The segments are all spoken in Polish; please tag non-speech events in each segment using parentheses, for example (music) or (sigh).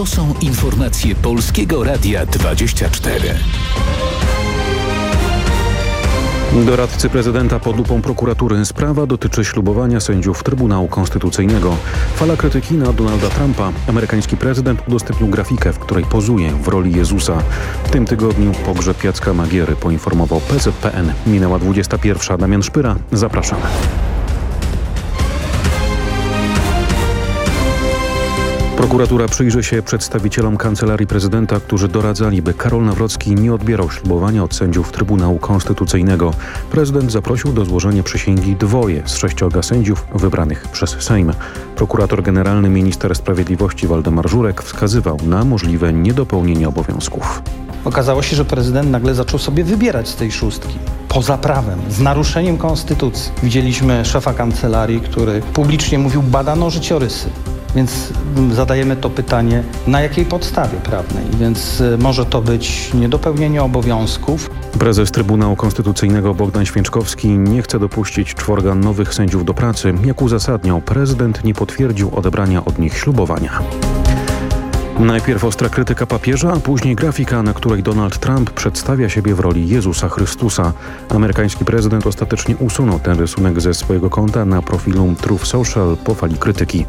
To są informacje Polskiego Radia 24. Doradcy prezydenta pod lupą prokuratury. Sprawa dotyczy ślubowania sędziów Trybunału Konstytucyjnego. Fala krytyki na Donalda Trumpa. Amerykański prezydent udostępnił grafikę, w której pozuje w roli Jezusa. W tym tygodniu pogrzeb Jacka Magiery poinformował PZPN. Minęła 21. Damian Szpyra. Zapraszamy. Prokuratura przyjrzy się przedstawicielom Kancelarii Prezydenta, którzy doradzali, by Karol Nawrocki nie odbierał ślubowania od sędziów Trybunału Konstytucyjnego. Prezydent zaprosił do złożenia przysięgi dwoje z sześciorga sędziów wybranych przez Sejm. Prokurator generalny minister sprawiedliwości Waldemar Żurek wskazywał na możliwe niedopełnienie obowiązków. Okazało się, że prezydent nagle zaczął sobie wybierać z tej szóstki. Poza prawem, z naruszeniem konstytucji. Widzieliśmy szefa kancelarii, który publicznie mówił, badano życiorysy. Więc zadajemy to pytanie, na jakiej podstawie prawnej? Więc y, może to być niedopełnienie obowiązków. Prezes Trybunału Konstytucyjnego Bogdan Święczkowski nie chce dopuścić czworga nowych sędziów do pracy. Jak uzasadniał, prezydent nie potwierdził odebrania od nich ślubowania. Najpierw ostra krytyka papieża, a później grafika, na której Donald Trump przedstawia siebie w roli Jezusa Chrystusa. Amerykański prezydent ostatecznie usunął ten rysunek ze swojego konta na profilu Truth Social po fali krytyki.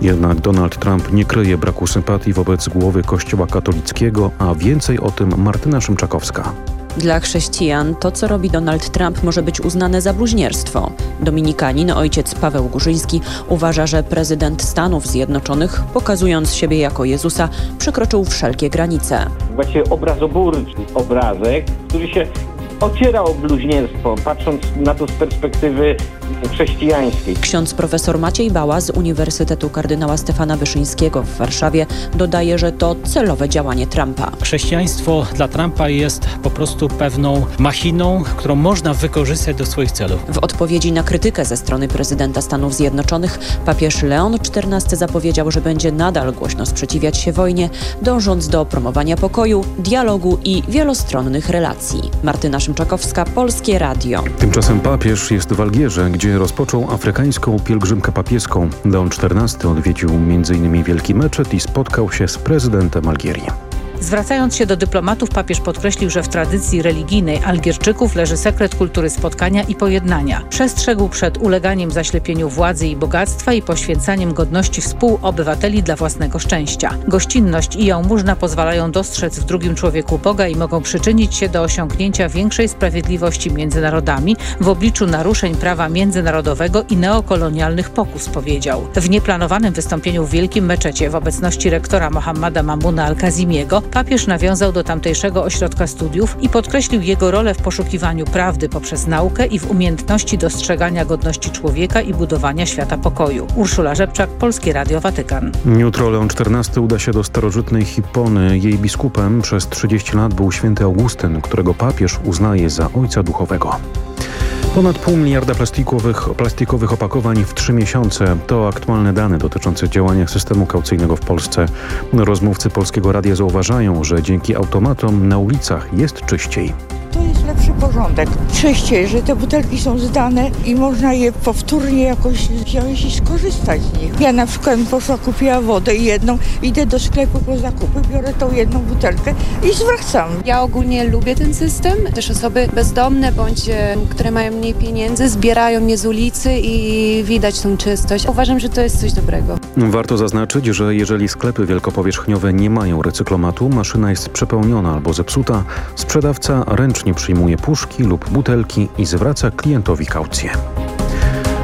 Jednak Donald Trump nie kryje braku sympatii wobec głowy Kościoła katolickiego, a więcej o tym Martyna Szymczakowska. Dla chrześcijan to, co robi Donald Trump, może być uznane za bluźnierstwo. Dominikanin, ojciec Paweł Górzyński, uważa, że prezydent Stanów Zjednoczonych, pokazując siebie jako Jezusa, przekroczył wszelkie granice. Właściwie obrazoburczy obrazek, który się ociera o bluźnierstwo, patrząc na to z perspektywy chrześcijańskiej. Ksiądz profesor Maciej Bała z Uniwersytetu Kardynała Stefana Wyszyńskiego w Warszawie dodaje, że to celowe działanie Trumpa. Chrześcijaństwo dla Trumpa jest po prostu pewną machiną, którą można wykorzystać do swoich celów. W odpowiedzi na krytykę ze strony prezydenta Stanów Zjednoczonych papież Leon XIV zapowiedział, że będzie nadal głośno sprzeciwiać się wojnie, dążąc do promowania pokoju, dialogu i wielostronnych relacji. Martyna Szymczakowska, Polskie Radio. Tymczasem papież jest w Algierze, gdzie rozpoczął afrykańską pielgrzymkę papieską. Leon XIV odwiedził m.in. Wielki Meczet i spotkał się z prezydentem Algierii. Zwracając się do dyplomatów, papież podkreślił, że w tradycji religijnej Algierczyków leży sekret kultury spotkania i pojednania. Przestrzegł przed uleganiem zaślepieniu władzy i bogactwa i poświęcaniem godności współobywateli dla własnego szczęścia. Gościnność i jałmużna pozwalają dostrzec w drugim człowieku Boga i mogą przyczynić się do osiągnięcia większej sprawiedliwości między narodami w obliczu naruszeń prawa międzynarodowego i neokolonialnych pokus, powiedział. W nieplanowanym wystąpieniu w Wielkim Meczecie w obecności rektora Mohammada Mamuna Al-Kazimiego papież nawiązał do tamtejszego ośrodka studiów i podkreślił jego rolę w poszukiwaniu prawdy poprzez naukę i w umiejętności dostrzegania godności człowieka i budowania świata pokoju. Urszula Rzepczak, Polskie Radio Watykan. Jutro Leon XIV uda się do starożytnej Hipony. Jej biskupem przez 30 lat był święty Augustyn, którego papież uznaje za ojca duchowego. Ponad pół miliarda plastikowych, plastikowych opakowań w trzy miesiące to aktualne dane dotyczące działania systemu kaucyjnego w Polsce. Rozmówcy Polskiego Radia zauważają, że dzięki automatom na ulicach jest czyściej jest lepszy porządek. Czyściej, że te butelki są zdane i można je powtórnie jakoś wziąć i skorzystać z nich. Ja na przykład poszła, kupiła wodę jedną, idę do sklepu po zakupy, biorę tą jedną butelkę i zwracam. Ja ogólnie lubię ten system. Też osoby bezdomne bądź e, które mają mniej pieniędzy zbierają je z ulicy i widać tą czystość. Uważam, że to jest coś dobrego. Warto zaznaczyć, że jeżeli sklepy wielkopowierzchniowe nie mają recyklomatu, maszyna jest przepełniona albo zepsuta, sprzedawca ręcznie przyjmuje puszki lub butelki i zwraca klientowi kaucję.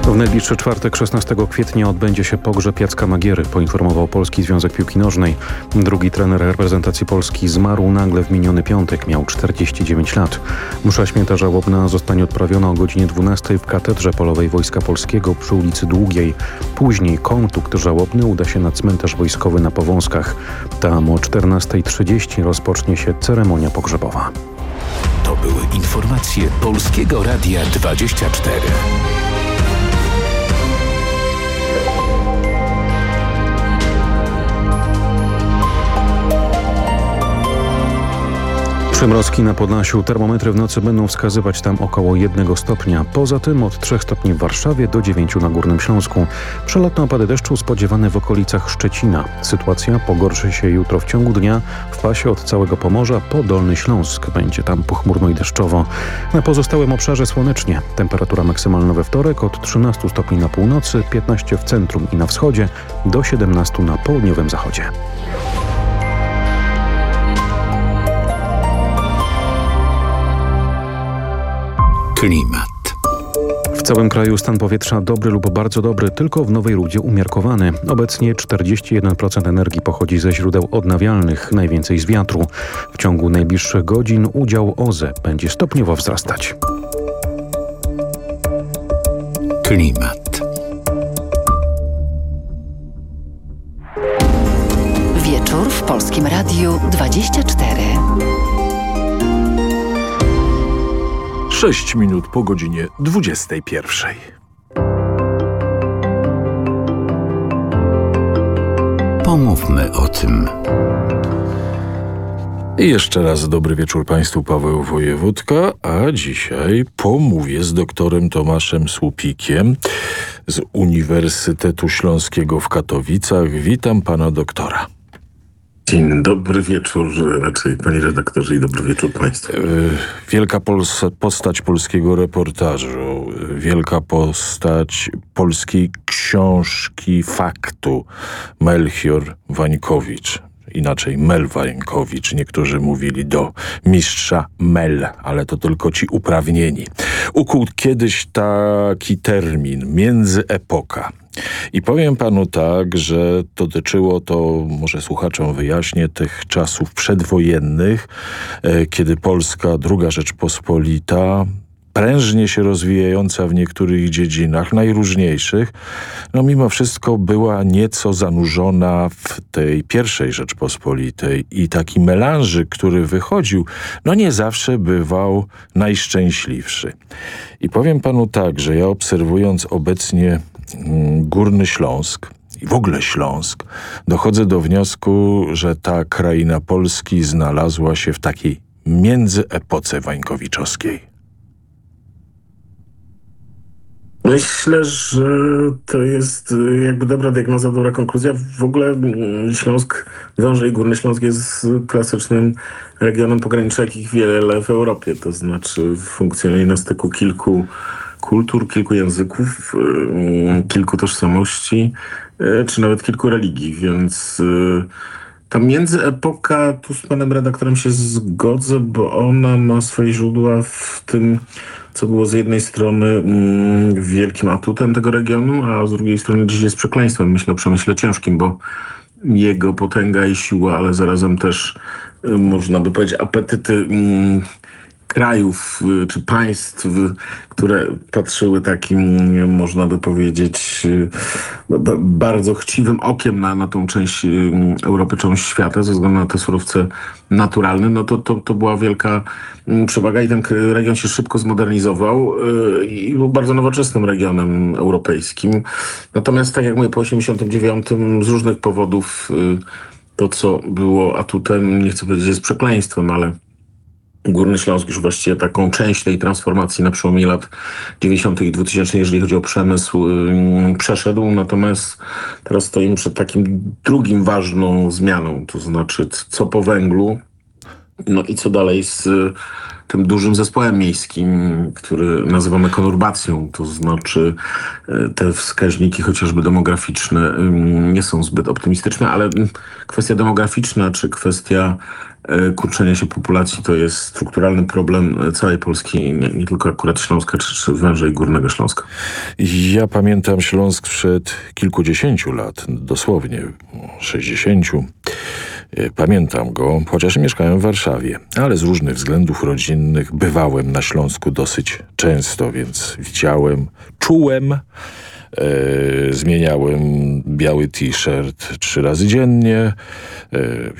W najbliższy czwartek 16 kwietnia odbędzie się pogrzeb Jacka Magiery, poinformował Polski Związek Piłki Nożnej. Drugi trener reprezentacji Polski zmarł nagle w miniony piątek, miał 49 lat. Msza święta żałobna zostanie odprawiona o godzinie 12 w katedrze polowej Wojska Polskiego przy ulicy Długiej. Później kontukt żałobny uda się na cmentarz wojskowy na Powązkach. Tam o 14.30 rozpocznie się ceremonia pogrzebowa. To były informacje Polskiego Radia 24. Przymrozki na Podlasiu. Termometry w nocy będą wskazywać tam około 1 stopnia. Poza tym od 3 stopni w Warszawie do 9 na Górnym Śląsku. Przelotne opady deszczu spodziewane w okolicach Szczecina. Sytuacja pogorszy się jutro w ciągu dnia w pasie od całego Pomorza po Dolny Śląsk. Będzie tam pochmurno i deszczowo. Na pozostałym obszarze słonecznie. Temperatura maksymalna we wtorek od 13 stopni na północy, 15 w centrum i na wschodzie, do 17 na południowym zachodzie. Klimat. W całym kraju stan powietrza dobry lub bardzo dobry, tylko w Nowej Rudzie umiarkowany. Obecnie 41% energii pochodzi ze źródeł odnawialnych, najwięcej z wiatru. W ciągu najbliższych godzin udział OZE będzie stopniowo wzrastać. Klimat. Wieczór w Polskim Radiu 24. 6 minut po godzinie 21. Pomówmy o tym. I jeszcze raz dobry wieczór Państwu, Paweł Wojewódka, a dzisiaj pomówię z doktorem Tomaszem Słupikiem z Uniwersytetu Śląskiego w Katowicach. Witam pana doktora. Dzień dobry wieczór, raczej panie redaktorze i dobry wieczór państwu. Wielka postać polskiego reportażu, wielka postać polskiej książki faktu, Melchior Wańkowicz. Inaczej Mel Wańkowicz. Niektórzy mówili do mistrza Mel, ale to tylko ci uprawnieni. Ukuł kiedyś taki termin, międzyepoka. I powiem panu tak, że dotyczyło to, może słuchaczom wyjaśnię, tych czasów przedwojennych, kiedy Polska, druga Rzeczpospolita, prężnie się rozwijająca w niektórych dziedzinach, najróżniejszych, no mimo wszystko była nieco zanurzona w tej pierwszej Rzeczpospolitej i taki melanżyk, który wychodził, no nie zawsze bywał najszczęśliwszy. I powiem panu tak, że ja obserwując obecnie Górny Śląsk i w ogóle Śląsk, dochodzę do wniosku, że ta kraina Polski znalazła się w takiej międzyepoce wańkowiczowskiej. Myślę, że to jest jakby dobra diagnoza, dobra konkluzja. W ogóle Śląsk, Dąże i Górny Śląsk jest klasycznym regionem pogranicza, jakich wiele w Europie. To znaczy funkcjonuje na styku kilku kultur, kilku języków, kilku tożsamości, czy nawet kilku religii, więc ta międzyepoka, tu z panem redaktorem się zgodzę, bo ona ma swoje źródła w tym, co było z jednej strony wielkim atutem tego regionu, a z drugiej strony dziś jest przekleństwem, myślę o przemyśle ciężkim, bo jego potęga i siła, ale zarazem też można by powiedzieć apetyty krajów czy państw, które patrzyły takim, można by powiedzieć, bardzo chciwym okiem na, na tą część Europy, część świata, ze względu na te surowce naturalne, no to, to, to była wielka przewaga i ten region się szybko zmodernizował i był bardzo nowoczesnym regionem europejskim. Natomiast, tak jak mówię, po 89 z różnych powodów to, co było atutem, nie chcę powiedzieć, jest przekleństwem, ale Górny Śląsk już właściwie taką część tej transformacji na przełomie lat 90. i 2000, jeżeli chodzi o przemysł, przeszedł. Natomiast teraz stoimy przed takim drugim ważną zmianą, to znaczy co po węglu, no i co dalej z tym dużym zespołem miejskim, który nazywamy konurbacją, to znaczy y, te wskaźniki chociażby demograficzne nie są zbyt optymistyczne, ale kwestia demograficzna czy kwestia kurczenia się populacji to jest strukturalny problem całej Polski, nie, nie tylko akurat Śląska czy, czy wężej Górnego Śląska. Ja pamiętam Śląsk przed kilkudziesięciu lat, dosłownie 60. Pamiętam go, chociaż mieszkałem w Warszawie, ale z różnych względów rodzinnych bywałem na Śląsku dosyć często, więc widziałem, czułem, E, zmieniałem biały t-shirt trzy razy dziennie. E,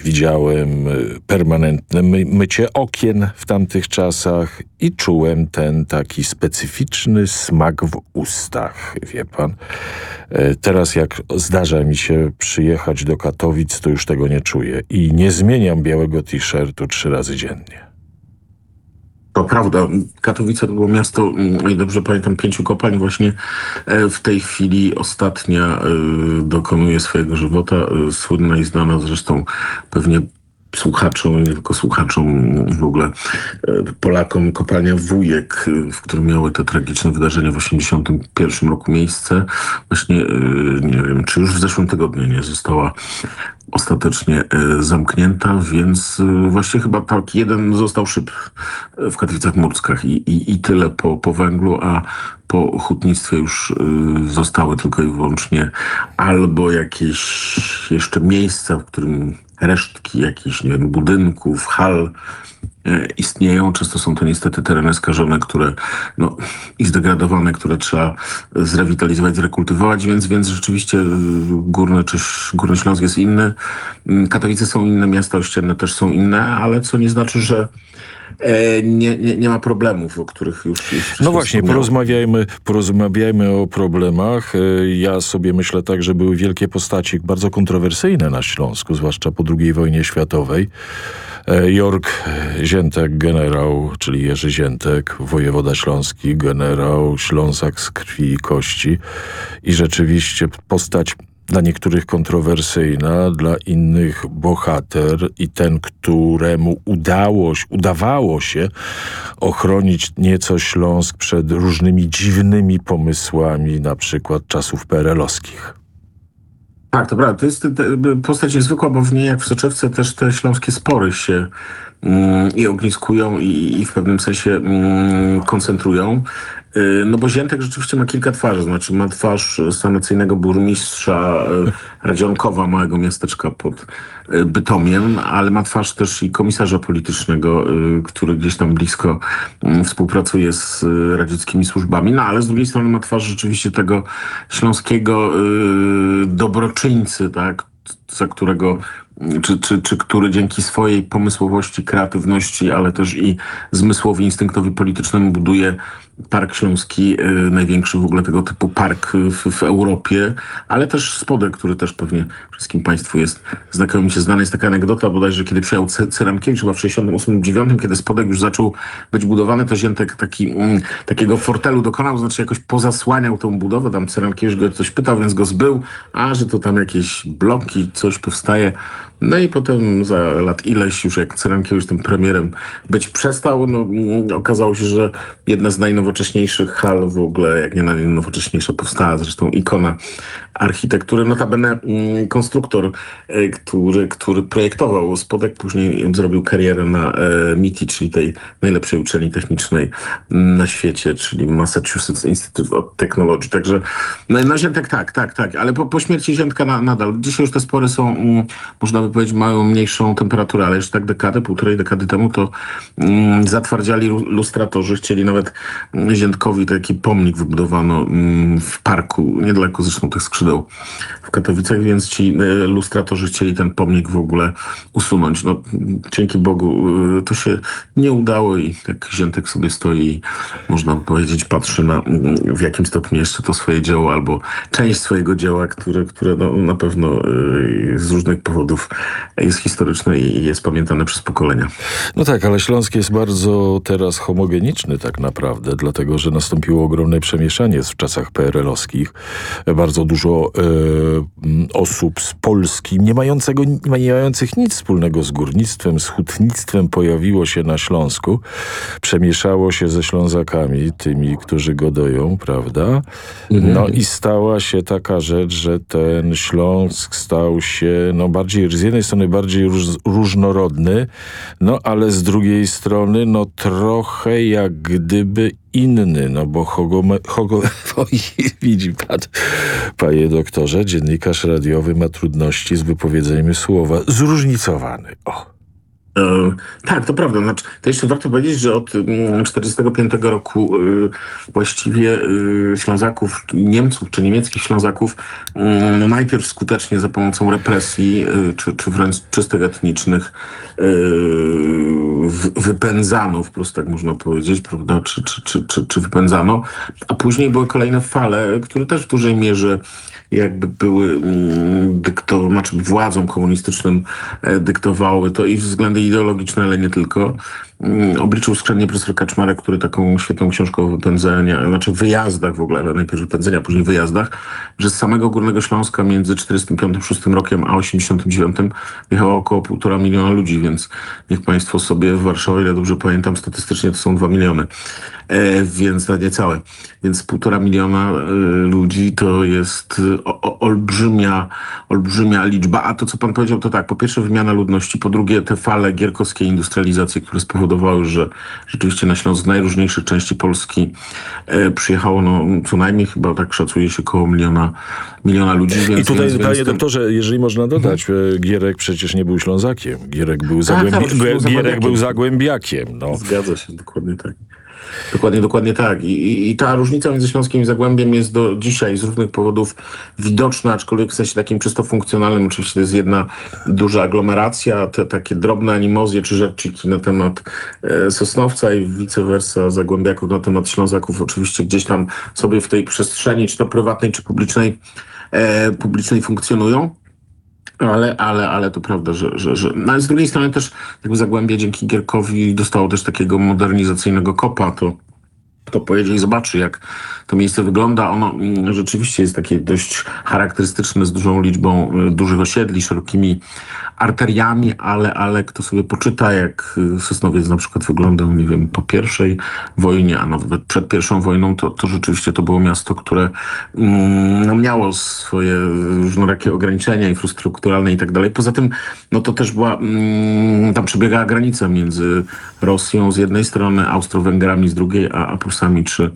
widziałem permanentne my mycie okien w tamtych czasach i czułem ten taki specyficzny smak w ustach, wie pan. E, teraz jak zdarza mi się przyjechać do Katowic, to już tego nie czuję i nie zmieniam białego t-shirtu trzy razy dziennie. To prawda. Katowice to było miasto, o dobrze pamiętam, pięciu kopalń. Właśnie e, w tej chwili ostatnia e, dokonuje swojego żywota. E, słynna i znana zresztą pewnie słuchaczom, nie tylko słuchaczom, w ogóle Polakom kopalnia Wujek, w którym miały te tragiczne wydarzenia w 1981 roku miejsce. Właśnie, nie wiem, czy już w zeszłym tygodniu nie została ostatecznie e, zamknięta, więc e, właśnie chyba tak jeden został szyb w Katowicach Murckach i, i, i tyle po, po węglu, a po hutnictwie już e, zostały tylko i wyłącznie albo jakieś jeszcze miejsca, w którym resztki jakichś, nie wiem, budynków, hal, E, istnieją. Często są to niestety tereny skażone, które no, i zdegradowane, które trzeba zrewitalizować, zrekultywować, więc, więc rzeczywiście e, Górny, czy Górny Śląsk jest inny. Mm, Katowice są inne, miasta ościenne też są inne, ale co nie znaczy, że nie, nie, nie, ma problemów, o których już... już no właśnie, porozmawiajmy, porozmawiajmy o problemach. Ja sobie myślę tak, że były wielkie postaci bardzo kontrowersyjne na Śląsku, zwłaszcza po II wojnie światowej. E, Jork Ziętek, generał, czyli Jerzy Ziętek, wojewoda śląski, generał, Ślązak z krwi i kości. I rzeczywiście postać dla niektórych kontrowersyjna, dla innych bohater i ten, któremu udało, udawało się ochronić nieco Śląsk przed różnymi dziwnymi pomysłami, na przykład czasów perelowskich. Tak, to prawda. To jest postać niezwykła, bo w niej jak w soczewce też te śląskie spory się mm, i ogniskują i, i, w pewnym sensie mm, koncentrują. Y, no bo Ziętek rzeczywiście ma kilka twarzy, znaczy ma twarz sanacyjnego burmistrza y, Radzionkowa, małego miasteczka pod y, Bytomiem, ale ma twarz też i komisarza politycznego, który gdzieś tam blisko mm, współpracuje z radzieckimi służbami, no ale z drugiej strony ma twarz rzeczywiście tego śląskiego dobroczyńcy, tak, za którego czy, czy, czy który dzięki swojej pomysłowości, kreatywności, ale też i zmysłowi, instynktowi politycznemu buduje Park Śląski, y, największy w ogóle tego typu park w, w, Europie, ale też Spodek, który też pewnie wszystkim Państwu jest znakomicie znany. Jest taka anegdota bodajże, kiedy przyjechał Cyramkiewicz chyba w 68-9, kiedy Spodek już zaczął być budowany, to Ziętek taki, mm, takiego fortelu dokonał, znaczy jakoś pozasłaniał tą budowę, tam Cyramkiewicz go coś pytał, więc go zbył, a że to tam jakieś bloki, coś powstaje. No i potem za lat ileś już jak Cyrankiewicz tym premierem być przestał, no mm, okazało się, że jedna z najnowocześniejszych hal w ogóle, jak nie najnowocześniejsza powstała, zresztą ikona architektury. Notabene mm, konstruktor, e, który, który projektował spodek, później zrobił karierę na e, MITI, czyli tej najlepszej uczelni technicznej na świecie, czyli Massachusetts Institute of Technology. Także no, no Ziętek tak, tak, tak, ale po, po śmierci Ziętka na, nadal. Dzisiaj już te spory są, mm, można by powiedzieć, mają mniejszą temperaturę, ale jeszcze tak dekadę, półtorej dekady temu to mm, zatwardziali lustratorzy, chcieli nawet Ziętkowi taki pomnik wybudowano mm, w parku, niedaleko zresztą tych skrzydeł w Katowicach, więc ci e, lustratorzy chcieli ten pomnik w ogóle usunąć. No, dzięki Bogu e, to się nie udało i tak Ziętek sobie stoi i można powiedzieć patrzy na w jakim stopniu jeszcze to swoje dzieło albo część swojego dzieła, które, które no, na pewno e, z różnych powodów jest historyczne i jest pamiętane przez pokolenia. No tak, ale Śląsk jest bardzo teraz homogeniczny tak naprawdę, dlatego że nastąpiło ogromne przemieszanie w czasach PRL-owskich. Bardzo dużo e, osób z Polski, nie, mającego, nie mających nic wspólnego z górnictwem, z hutnictwem pojawiło się na Śląsku. Przemieszało się ze Ślązakami, tymi, którzy godoją, prawda? Mhm. No i stała się taka rzecz, że ten Śląsk stał się no bardziej, jednej strony bardziej róż, różnorodny, no ale z drugiej strony no trochę jak gdyby inny, no bo Hogo, Hogo (laughs) widzi pan, panie doktorze, dziennikarz radiowy ma trudności z wypowiedzeniem słowa zróżnicowany. O. E, tak, to prawda. Znaczy, to jeszcze warto powiedzieć, że od 1945 mm, roku y, właściwie y, Ślązaków, Niemców czy niemieckich Ślązaków y, najpierw skutecznie za pomocą represji y, czy, czy wręcz czystych etnicznych wypędzano, wprost tak można powiedzieć, prawda, czy, czy, czy, czy, czy wypędzano, a później były kolejne fale, które też w dużej mierze jakby były mm, dykto, znaczy władzom komunistycznym e, dyktowały to i względy ideologiczne, ale nie tylko. Mm, obliczył skrzętnie profesor Kaczmarek, który taką świetną książką o wypędzenia, znaczy wyjazdach w ogóle, najpierw wypędzenia, później wyjazdach, że z samego Górnego Śląska między 45 rokiem a 89 jechało około półtora miliona ludzi, więc niech państwo sobie w Warszawie, ile dobrze pamiętam, statystycznie to są dwa miliony, e, więc na niecałe. Więc półtora miliona e, ludzi to jest olbrzymia, olbrzymia liczba. A to, co pan powiedział, to tak, po pierwsze wymiana ludności, po drugie te fale gierkowskiej industrializacji, które spowodowały, że rzeczywiście na Śląsk z najróżniejszych części Polski e, przyjechało no, co najmniej chyba tak szacuje się koło miliona, miliona ludzi. Więc, I tutaj, więc, panie więc doktorze, jeżeli można dodać, mhm. Gierek przecież nie był Ślązakiem. Gierek był, Tak, zagłębi tak, Gierek był zagłębiakiem. zagłębiakiem. No. Zgadza się, dokładnie tak. Dokładnie, dokładnie tak. I, i, ta różnica między Śląskiem i Zagłębiem jest do dzisiaj z różnych powodów widoczna, aczkolwiek w sensie takim czysto funkcjonalnym. Oczywiście to jest jedna duża aglomeracja, te takie drobne animozje czy rzecziki na temat e, Sosnowca i vice versa Zagłębiaków na temat Ślązaków oczywiście gdzieś tam sobie w tej przestrzeni, czy to prywatnej, czy publicznej, e, publicznej funkcjonują. Ale, ale, ale to prawda, że, że, że... No ale z drugiej strony też jakby Zagłębie dzięki Gierkowi dostało też takiego modernizacyjnego kopa, to kto pojedzie i zobaczy, jak to miejsce wygląda. Ono mm, rzeczywiście jest takie dość charakterystyczne z dużą liczbą y, dużych osiedli, szerokimi arteriami, ale, ale kto sobie poczyta, jak y, Sosnowiec na przykład wyglądał, nie wiem, po pierwszej wojnie, a nawet przed pierwszą wojną, to, to rzeczywiście to było miasto, które mm, no, miało swoje różnorakie ograniczenia infrastrukturalne i tak dalej. Poza tym, no to też była, mm, tam przebiegała granica między Rosją z jednej strony, Austro-Węgrami z drugiej, a, a Prusami czy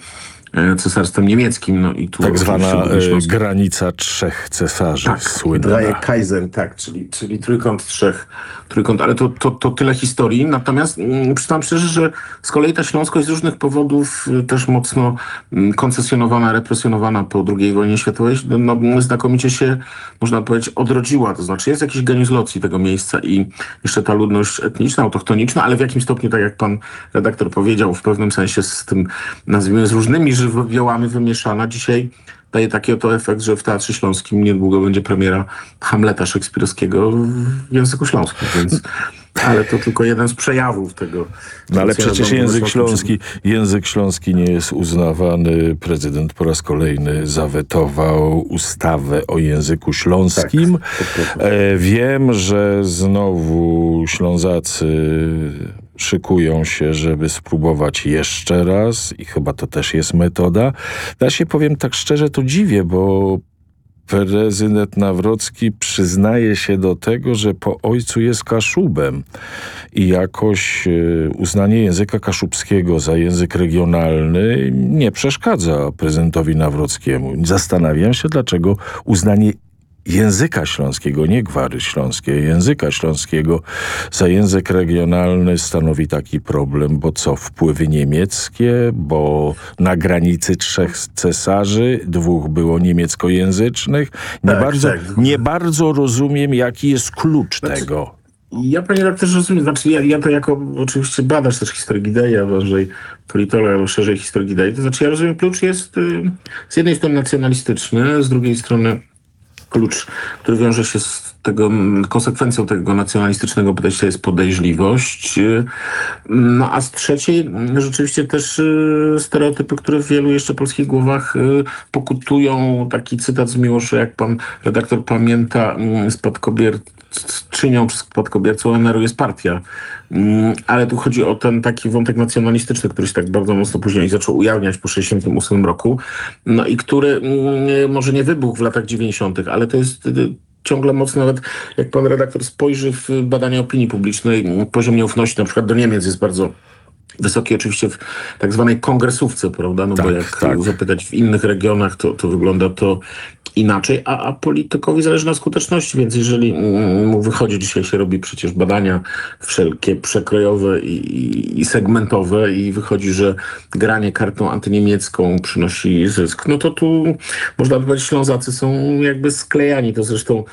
Cesarstwem Niemieckim. No i tu Tak zwana e, granica trzech cesarzy tak, słynna. daje Kaiser, tak, czyli, czyli trójkąt trzech, trójkąt, ale to, to, to tyle historii. Natomiast mm, przyznam szczerze, że z kolei ta Śląskość z różnych powodów y, też mocno mm, koncesjonowana, represjonowana po II wojnie światowej, no, znakomicie się, można powiedzieć, odrodziła. To znaczy jest jakiś geniusz locji tego miejsca i jeszcze ta ludność etniczna, autochtoniczna, ale w jakim stopniu, tak jak pan redaktor powiedział, w pewnym sensie z tym, nazwijmy, z różnymi żywiołami wymieszana. Dzisiaj daje taki oto efekt, że w Teatrze Śląskim niedługo będzie premiera Hamleta szekspirowskiego w języku śląskim, więc ale to tylko jeden z przejawów tego. No ale przecież język śląski, język śląski nie jest uznawany. Prezydent po raz kolejny zawetował ustawę o języku śląskim. E, wiem, że znowu Ślązacy szykują się, żeby spróbować jeszcze raz i chyba to też jest metoda. Ja się powiem tak szczerze, to dziwię, bo prezydent Nawrocki przyznaje się do tego, że po ojcu jest kaszubem i jakoś e, uznanie języka kaszubskiego za język regionalny nie przeszkadza prezydentowi Nawrockiemu. Zastanawiam się, dlaczego uznanie języka śląskiego, nie gwary śląskie, języka śląskiego za język regionalny stanowi taki problem, bo co, wpływy niemieckie, bo na granicy trzech cesarzy, dwóch było niemieckojęzycznych. Nie, Tak, bardzo, tak. nie bardzo rozumiem, jaki jest klucz tego. Ja panie redaktorze rozumiem, znaczy ja, ja to jako oczywiście badacz też historii Gidei, a bardziej politolog, albo szerzej historii Gidei, to znaczy ja rozumiem, klucz jest y, z jednej strony nacjonalistyczny, z drugiej strony klucz, który wiąże się z tego, konsekwencją tego nacjonalistycznego podejścia jest podejrzliwość, no a z trzeciej rzeczywiście też y, stereotypy, które w wielu jeszcze polskich głowach y, pokutują. Taki cytat z Miłosza, jak pan redaktor pamięta, mm, spadkobierczynią czy spadkobiercą NR-u jest partia. Mm, Ale tu chodzi o ten taki wątek nacjonalistyczny, który się tak bardzo mocno później zaczął ujawniać po 1968 roku, no i który mm, może nie wybuchł w latach 90., ale to jest y, ciągle mocno, nawet jak pan redaktor spojrzy w badania opinii publicznej, mm, poziom nieufności na przykład do Niemiec jest bardzo wysoki oczywiście w tak zwanej kongresówce, prawda? No bo Tak, jak tak. zapytać w innych regionach, to, to wygląda to inaczej, a, a politykowi zależy na skuteczności, więc jeżeli mm, mu wychodzi, dzisiaj się robi przecież badania wszelkie przekrojowe i, i, i segmentowe i wychodzi, że granie kartą antyniemiecką przynosi zysk, no to tu można by powiedzieć, Ślązacy są jakby sklejani, to zresztą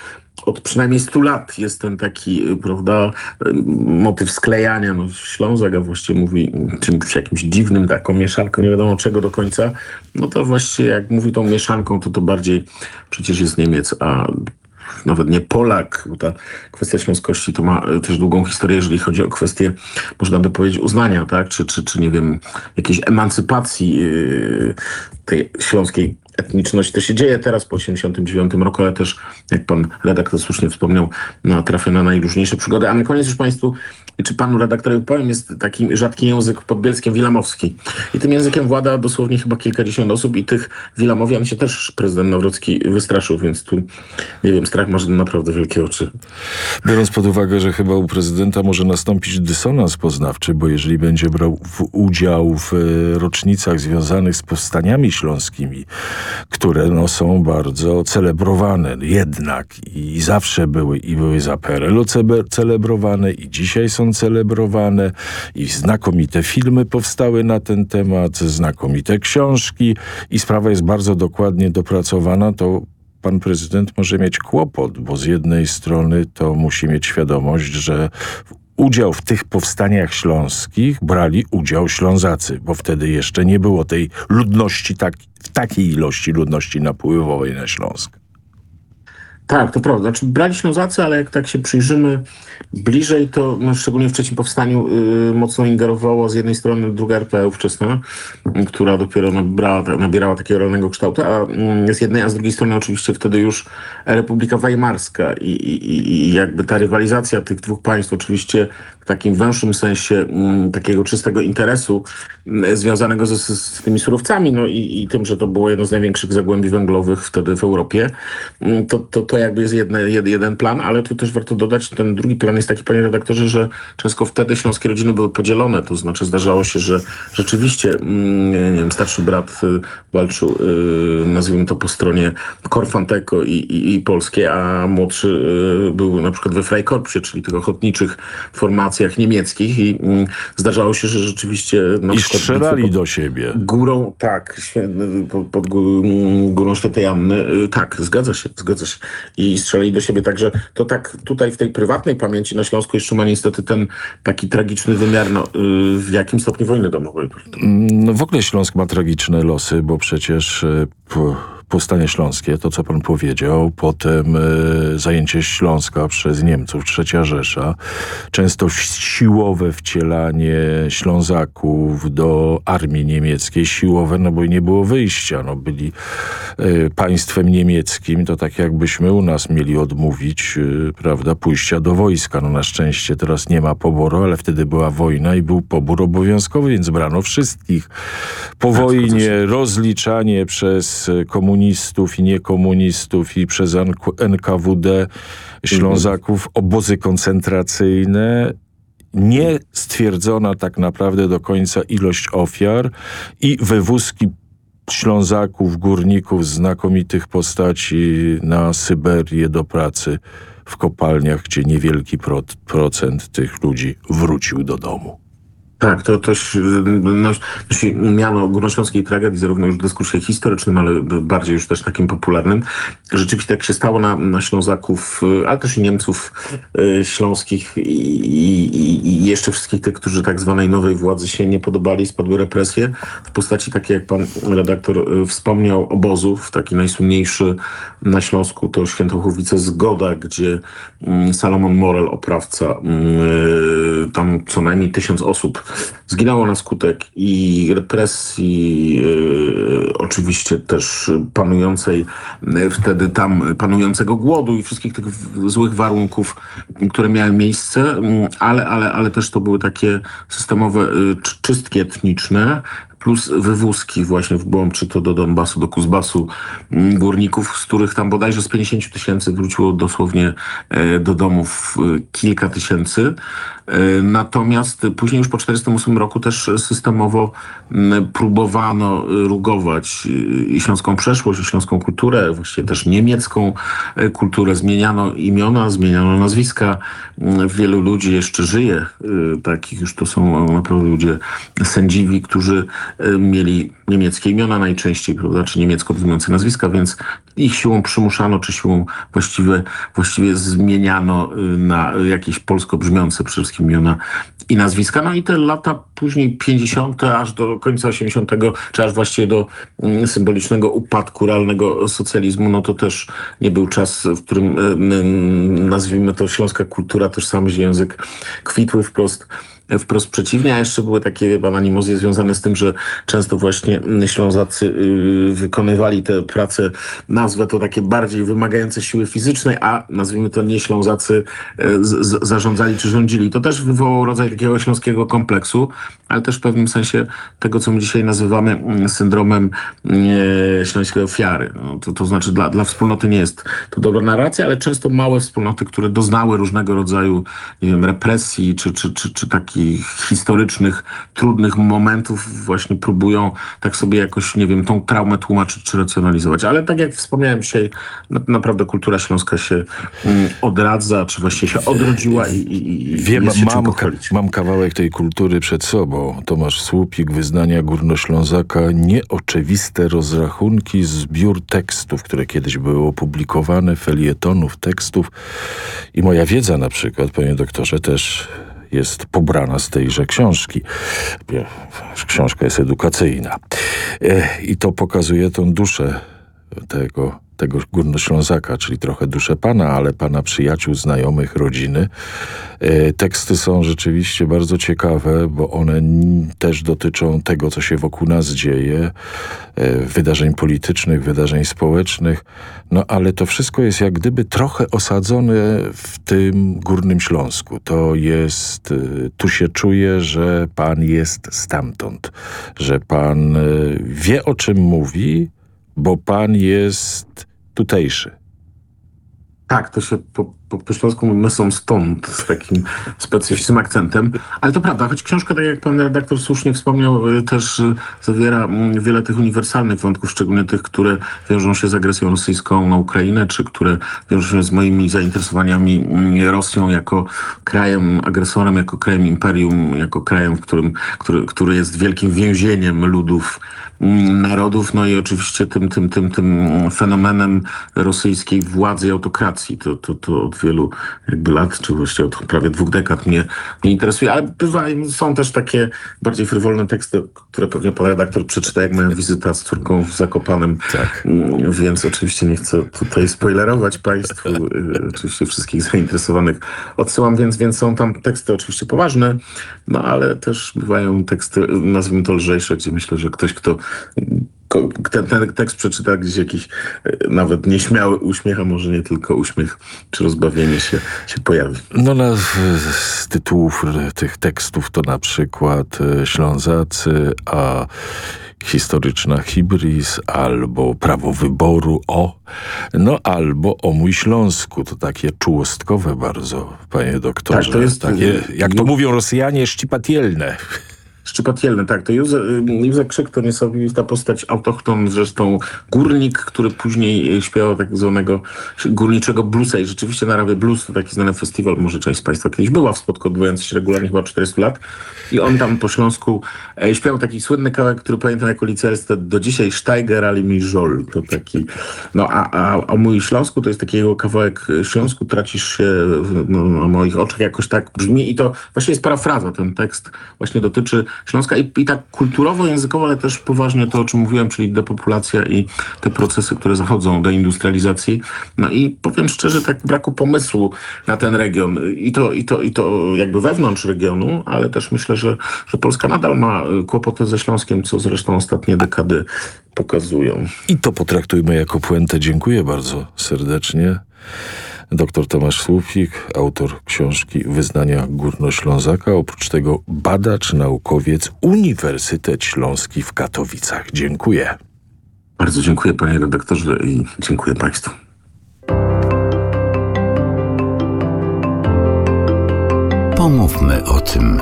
od przynajmniej 100 lat jest ten taki, y, prawda, y, motyw sklejania. No, Ślązak, a właściwie mówi czymś jakimś dziwnym, taką mieszanką, nie wiadomo czego do końca. No to właściwie jak mówi tą mieszanką, to to bardziej przecież jest Niemiec, a nawet nie Polak. bo Ta kwestia śląskości to ma też długą historię, jeżeli chodzi o kwestię, można by powiedzieć, uznania, tak? Czy, czy, czy nie wiem, jakiejś emancypacji yy, tej śląskiej etniczności. To się dzieje teraz po 1989 roku, ale też, jak pan redaktor słusznie wspomniał, trafia na najróżniejsze przygody. A na koniec już państwu, czy panu redaktorowi powiem, jest taki rzadki język podbielskiem wilamowski. I tym językiem włada dosłownie chyba kilkadziesiąt osób i tych wilamowian się też prezydent Nawrocki wystraszył, więc tu, nie wiem, strach ma naprawdę wielkie oczy. Biorąc pod uwagę, że chyba u prezydenta może nastąpić dysonans poznawczy, bo jeżeli będzie brał w udział w e, rocznicach związanych z powstaniami śląskimi, które no, są bardzo celebrowane jednak i zawsze były i były za PRL-u celebrowane i dzisiaj są celebrowane i znakomite filmy powstały na ten temat, znakomite książki i sprawa jest bardzo dokładnie dopracowana, to pan prezydent może mieć kłopot, bo z jednej strony to musi mieć świadomość, że udział w tych powstaniach śląskich brali udział Ślązacy, bo wtedy jeszcze nie było tej ludności, tak, w takiej ilości ludności napływowej na Śląsk. Tak, to prawda. Znaczy, brali Ślązacy, ale jak tak się przyjrzymy bliżej, to no, szczególnie w trzecim powstaniu y, mocno ingerowała z jednej strony druga RP ówczesna, która dopiero nabierała, nabierała takiego realnego kształtu, a y, z jednej, a z drugiej strony oczywiście wtedy już Republika Weimarska i, i, i jakby ta rywalizacja tych dwóch państw oczywiście takim węższym sensie mm, takiego czystego interesu mm, związanego z, z tymi surowcami. No i, i, tym, że to było jedno z największych zagłębi węglowych wtedy w Europie, mm, to, to, to jakby jest jedne, jed, jeden plan, ale tu też warto dodać, ten drugi plan jest taki, panie redaktorze, że często wtedy śląskie rodziny były podzielone, to znaczy zdarzało się, że rzeczywiście nie wiem, starszy brat y, walczył, y, nazwijmy to po stronie Korfanteko i, i, i polskie, a młodszy y, był na przykład we Freikorpsie, czyli tych ochotniczych formacjach niemieckich i zdarzało się, że rzeczywiście... Na I strzelali pod, do siebie. Górą, tak, pod, pod górą Świętej Anny, tak, zgadza się, zgadza się. I strzelali do siebie, także to tak tutaj w tej prywatnej pamięci na Śląsku jeszcze ma niestety ten taki tragiczny wymiar, no, w jakim stopniu wojny domowej. No w ogóle Śląsk ma tragiczne losy, bo przecież Powstanie Śląskie, to co pan powiedział, potem y, zajęcie Śląska przez Niemców, Trzecia Rzesza, często siłowe wcielanie Ślązaków do armii niemieckiej, siłowe, no bo nie było wyjścia, no byli y, państwem niemieckim, to tak jakbyśmy u nas mieli odmówić, y, prawda, pójścia do wojska. No na szczęście teraz nie ma poboru, ale wtedy była wojna i był pobór obowiązkowy, więc brano wszystkich. Po tak, wojnie rozliczanie przez komunistów komunistów i niekomunistów i przez NKWD Ślązaków obozy koncentracyjne nie stwierdzona tak naprawdę do końca ilość ofiar i wywózki Ślązaków, górników, znakomitych postaci na Syberię do pracy w kopalniach, gdzie niewielki procent tych ludzi wrócił do domu. Tak, to też no, miano górnośląskiej tragedii, zarówno już w dyskursie historycznym, ale bardziej już też takim popularnym. Rzeczywiście tak się stało na, na Ślązaków, ale też i Niemców y, śląskich i, i, i, jeszcze wszystkich tych, którzy tak zwanej nowej władzy się nie podobali, spadły represje w postaci takiej, jak pan redaktor y, wspomniał, obozów. Taki najsłynniejszy na Śląsku to Świętochowice Zgoda, gdzie y, Salomon Morel, oprawca, y, tam co najmniej tysiąc osób zginęło na skutek i represji, yy, oczywiście też panującej yy, wtedy tam, panującego głodu i wszystkich tych złych warunków, które miały miejsce, yy, ale, ale, ale też to były takie systemowe yy, czystki etniczne, plus wywózki właśnie w głąb, czy to do Donbasu, do Kuzbasu mm, górników, z których tam bodajże z 50 tysięcy wróciło dosłownie do domów kilka tysięcy. E, natomiast później już po 1948 roku też systemowo próbowano rugować i śląską przeszłość, i śląską kulturę, właściwie też niemiecką kulturę. Zmieniano imiona, zmieniano nazwiska. Wielu ludzi jeszcze żyje, takich już to są naprawdę ludzie sędziwi, którzy mieli niemieckie imiona najczęściej, prawda, czy niemiecko brzmiące nazwiska, więc ich siłą przymuszano, czy siłą właściwie, właściwie zmieniano y, na jakieś polsko brzmiące przede wszystkim imiona i nazwiska. No i te lata później 50. aż do końca 80., czy aż właściwie do mm, symbolicznego upadku realnego socjalizmu, no to też nie był czas, w którym nazwijmy to śląska kultura, tożsamość, język kwitły wprost wprost przeciwnie, a jeszcze były takie anonimozje związane z tym, że często właśnie Ślązacy y, wykonywali te prace, nazwę to takie bardziej wymagające siły fizycznej, a nazwijmy to nie Ślązacy y, zarządzali czy rządzili. To też wywołało rodzaj takiego śląskiego kompleksu, ale też w pewnym sensie tego, co my dzisiaj nazywamy mm, syndromem e, śląskiej ofiary. No, to, to znaczy dla, dla wspólnoty nie jest to dobra narracja, ale często małe wspólnoty, które doznały różnego rodzaju nie wiem, represji czy, czy, czy, czy takich historycznych, trudnych momentów właśnie próbują tak sobie jakoś, nie wiem, tą traumę tłumaczyć czy racjonalizować. Ale tak jak wspomniałem dzisiaj, na, naprawdę kultura śląska się mm, odradza, czy właściwie się odrodziła i, i, i Wiem, mam, mam kawałek tej kultury przed sobą Tomasz Słupik, wyznania Górnoślązaka, nieoczywiste rozrachunki, zbiór tekstów, które kiedyś były opublikowane, felietonów, tekstów. I moja wiedza na przykład, panie doktorze, też jest pobrana z tejże książki. Książka jest edukacyjna. E, I to pokazuje tą duszę tego tego Górnoślązaka, czyli trochę duszę Pana, ale Pana przyjaciół, znajomych, rodziny. E, teksty są rzeczywiście bardzo ciekawe, bo one też dotyczą tego, co się wokół nas dzieje, e, wydarzeń politycznych, wydarzeń społecznych, no ale to wszystko jest jak gdyby trochę osadzone w tym Górnym Śląsku. To jest, e, tu się czuje, że Pan jest stamtąd, że Pan wie o czym mówi, bo Pan jest tutejszy. Tak, to się po, po, po śląsku są stąd z takim specyficznym akcentem. Ale to prawda, choć książka, tak jak pan redaktor słusznie wspomniał, y, też y, zawiera mm, wiele tych uniwersalnych wątków, szczególnie tych, które wiążą się z agresją rosyjską na Ukrainę, czy które wiążą się z moimi zainteresowaniami mm, Rosją jako krajem agresorem, jako krajem imperium, jako krajem, w którym, który, który jest wielkim więzieniem ludów narodów, no i oczywiście tym, tym, tym, tym fenomenem rosyjskiej władzy i autokracji. To, to, to od wielu jakby lat, czy właściwie od prawie dwóch dekad mnie, mnie interesuje, ale bywa, są też takie bardziej frywolne teksty, które pewnie pan redaktor przeczyta, jak moja wizyta z córką w Zakopanem, tak. Mm, więc oczywiście nie chcę tutaj spoilerować państwu, y, oczywiście wszystkich zainteresowanych odsyłam, więc, więc są tam teksty oczywiście poważne, no ale też bywają teksty, nazwijmy to lżejsze, gdzie myślę, że ktoś, kto ten, ten tekst przeczyta gdzieś jakiś e, nawet nieśmiały uśmiech, a może nie tylko uśmiech, czy rozbawienie się, się pojawi. No na, z tytułów tych tekstów to na przykład e, Ślązacy, a historyczna hybris, albo prawo wyboru o, no albo o mój Śląsku. To takie czułostkowe bardzo, panie doktorze. Tak, to jest, takie, jak to mówią Rosjanie, szcipatielne. Szczypatielny, tak. To Józef, Józef Krzyk to niesamowita postać, autochton zresztą górnik, który później śpiewał tak zwanego górniczego bluesa i rzeczywiście na Rawie Blues to taki znany festiwal, może część z Państwa kiedyś była w Spodku, odbywający się regularnie chyba 400 lat i on tam po Śląsku e, śpiewał taki słynny kawałek, który pamiętam jako licealista do dzisiaj, Steiger ali mi żol, to taki, no a, a, a mój Śląsku to jest taki jego kawałek e, Śląsku, tracisz się no, na moich oczach, jakoś tak brzmi i to właśnie jest parafraza, ten tekst właśnie dotyczy Śląska i, i tak kulturowo, językowo, ale też poważnie to, o czym mówiłem, czyli depopulacja i te procesy, które zachodzą do industrializacji. No i powiem szczerze, tak braku pomysłu na ten region i to, i to, i to jakby wewnątrz regionu, ale też myślę, że, że Polska nadal ma kłopoty ze Śląskiem, co zresztą ostatnie dekady pokazują. I to potraktujmy jako puentę. Dziękuję bardzo serdecznie. Dr Tomasz Słupik, autor książki Wyznania Górnoślązaka, oprócz tego badacz, naukowiec, Uniwersytet Śląski w Katowicach. Dziękuję. Bardzo dziękuję panie redaktorze i dziękuję państwu. Pomówmy o tym.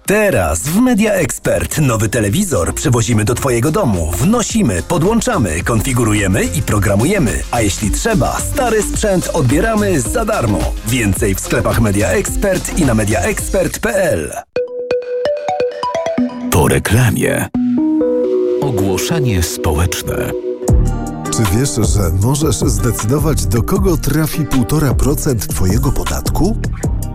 Teraz w Media Expert nowy telewizor przywozimy do Twojego domu, wnosimy, podłączamy, konfigurujemy i programujemy. A jeśli trzeba, stary sprzęt odbieramy za darmo. Więcej w sklepach Media Expert i na mediaexpert.pl. Po reklamie. Ogłoszenie społeczne. Czy wiesz, że możesz zdecydować, do kogo trafi 1,5% Twojego podatku?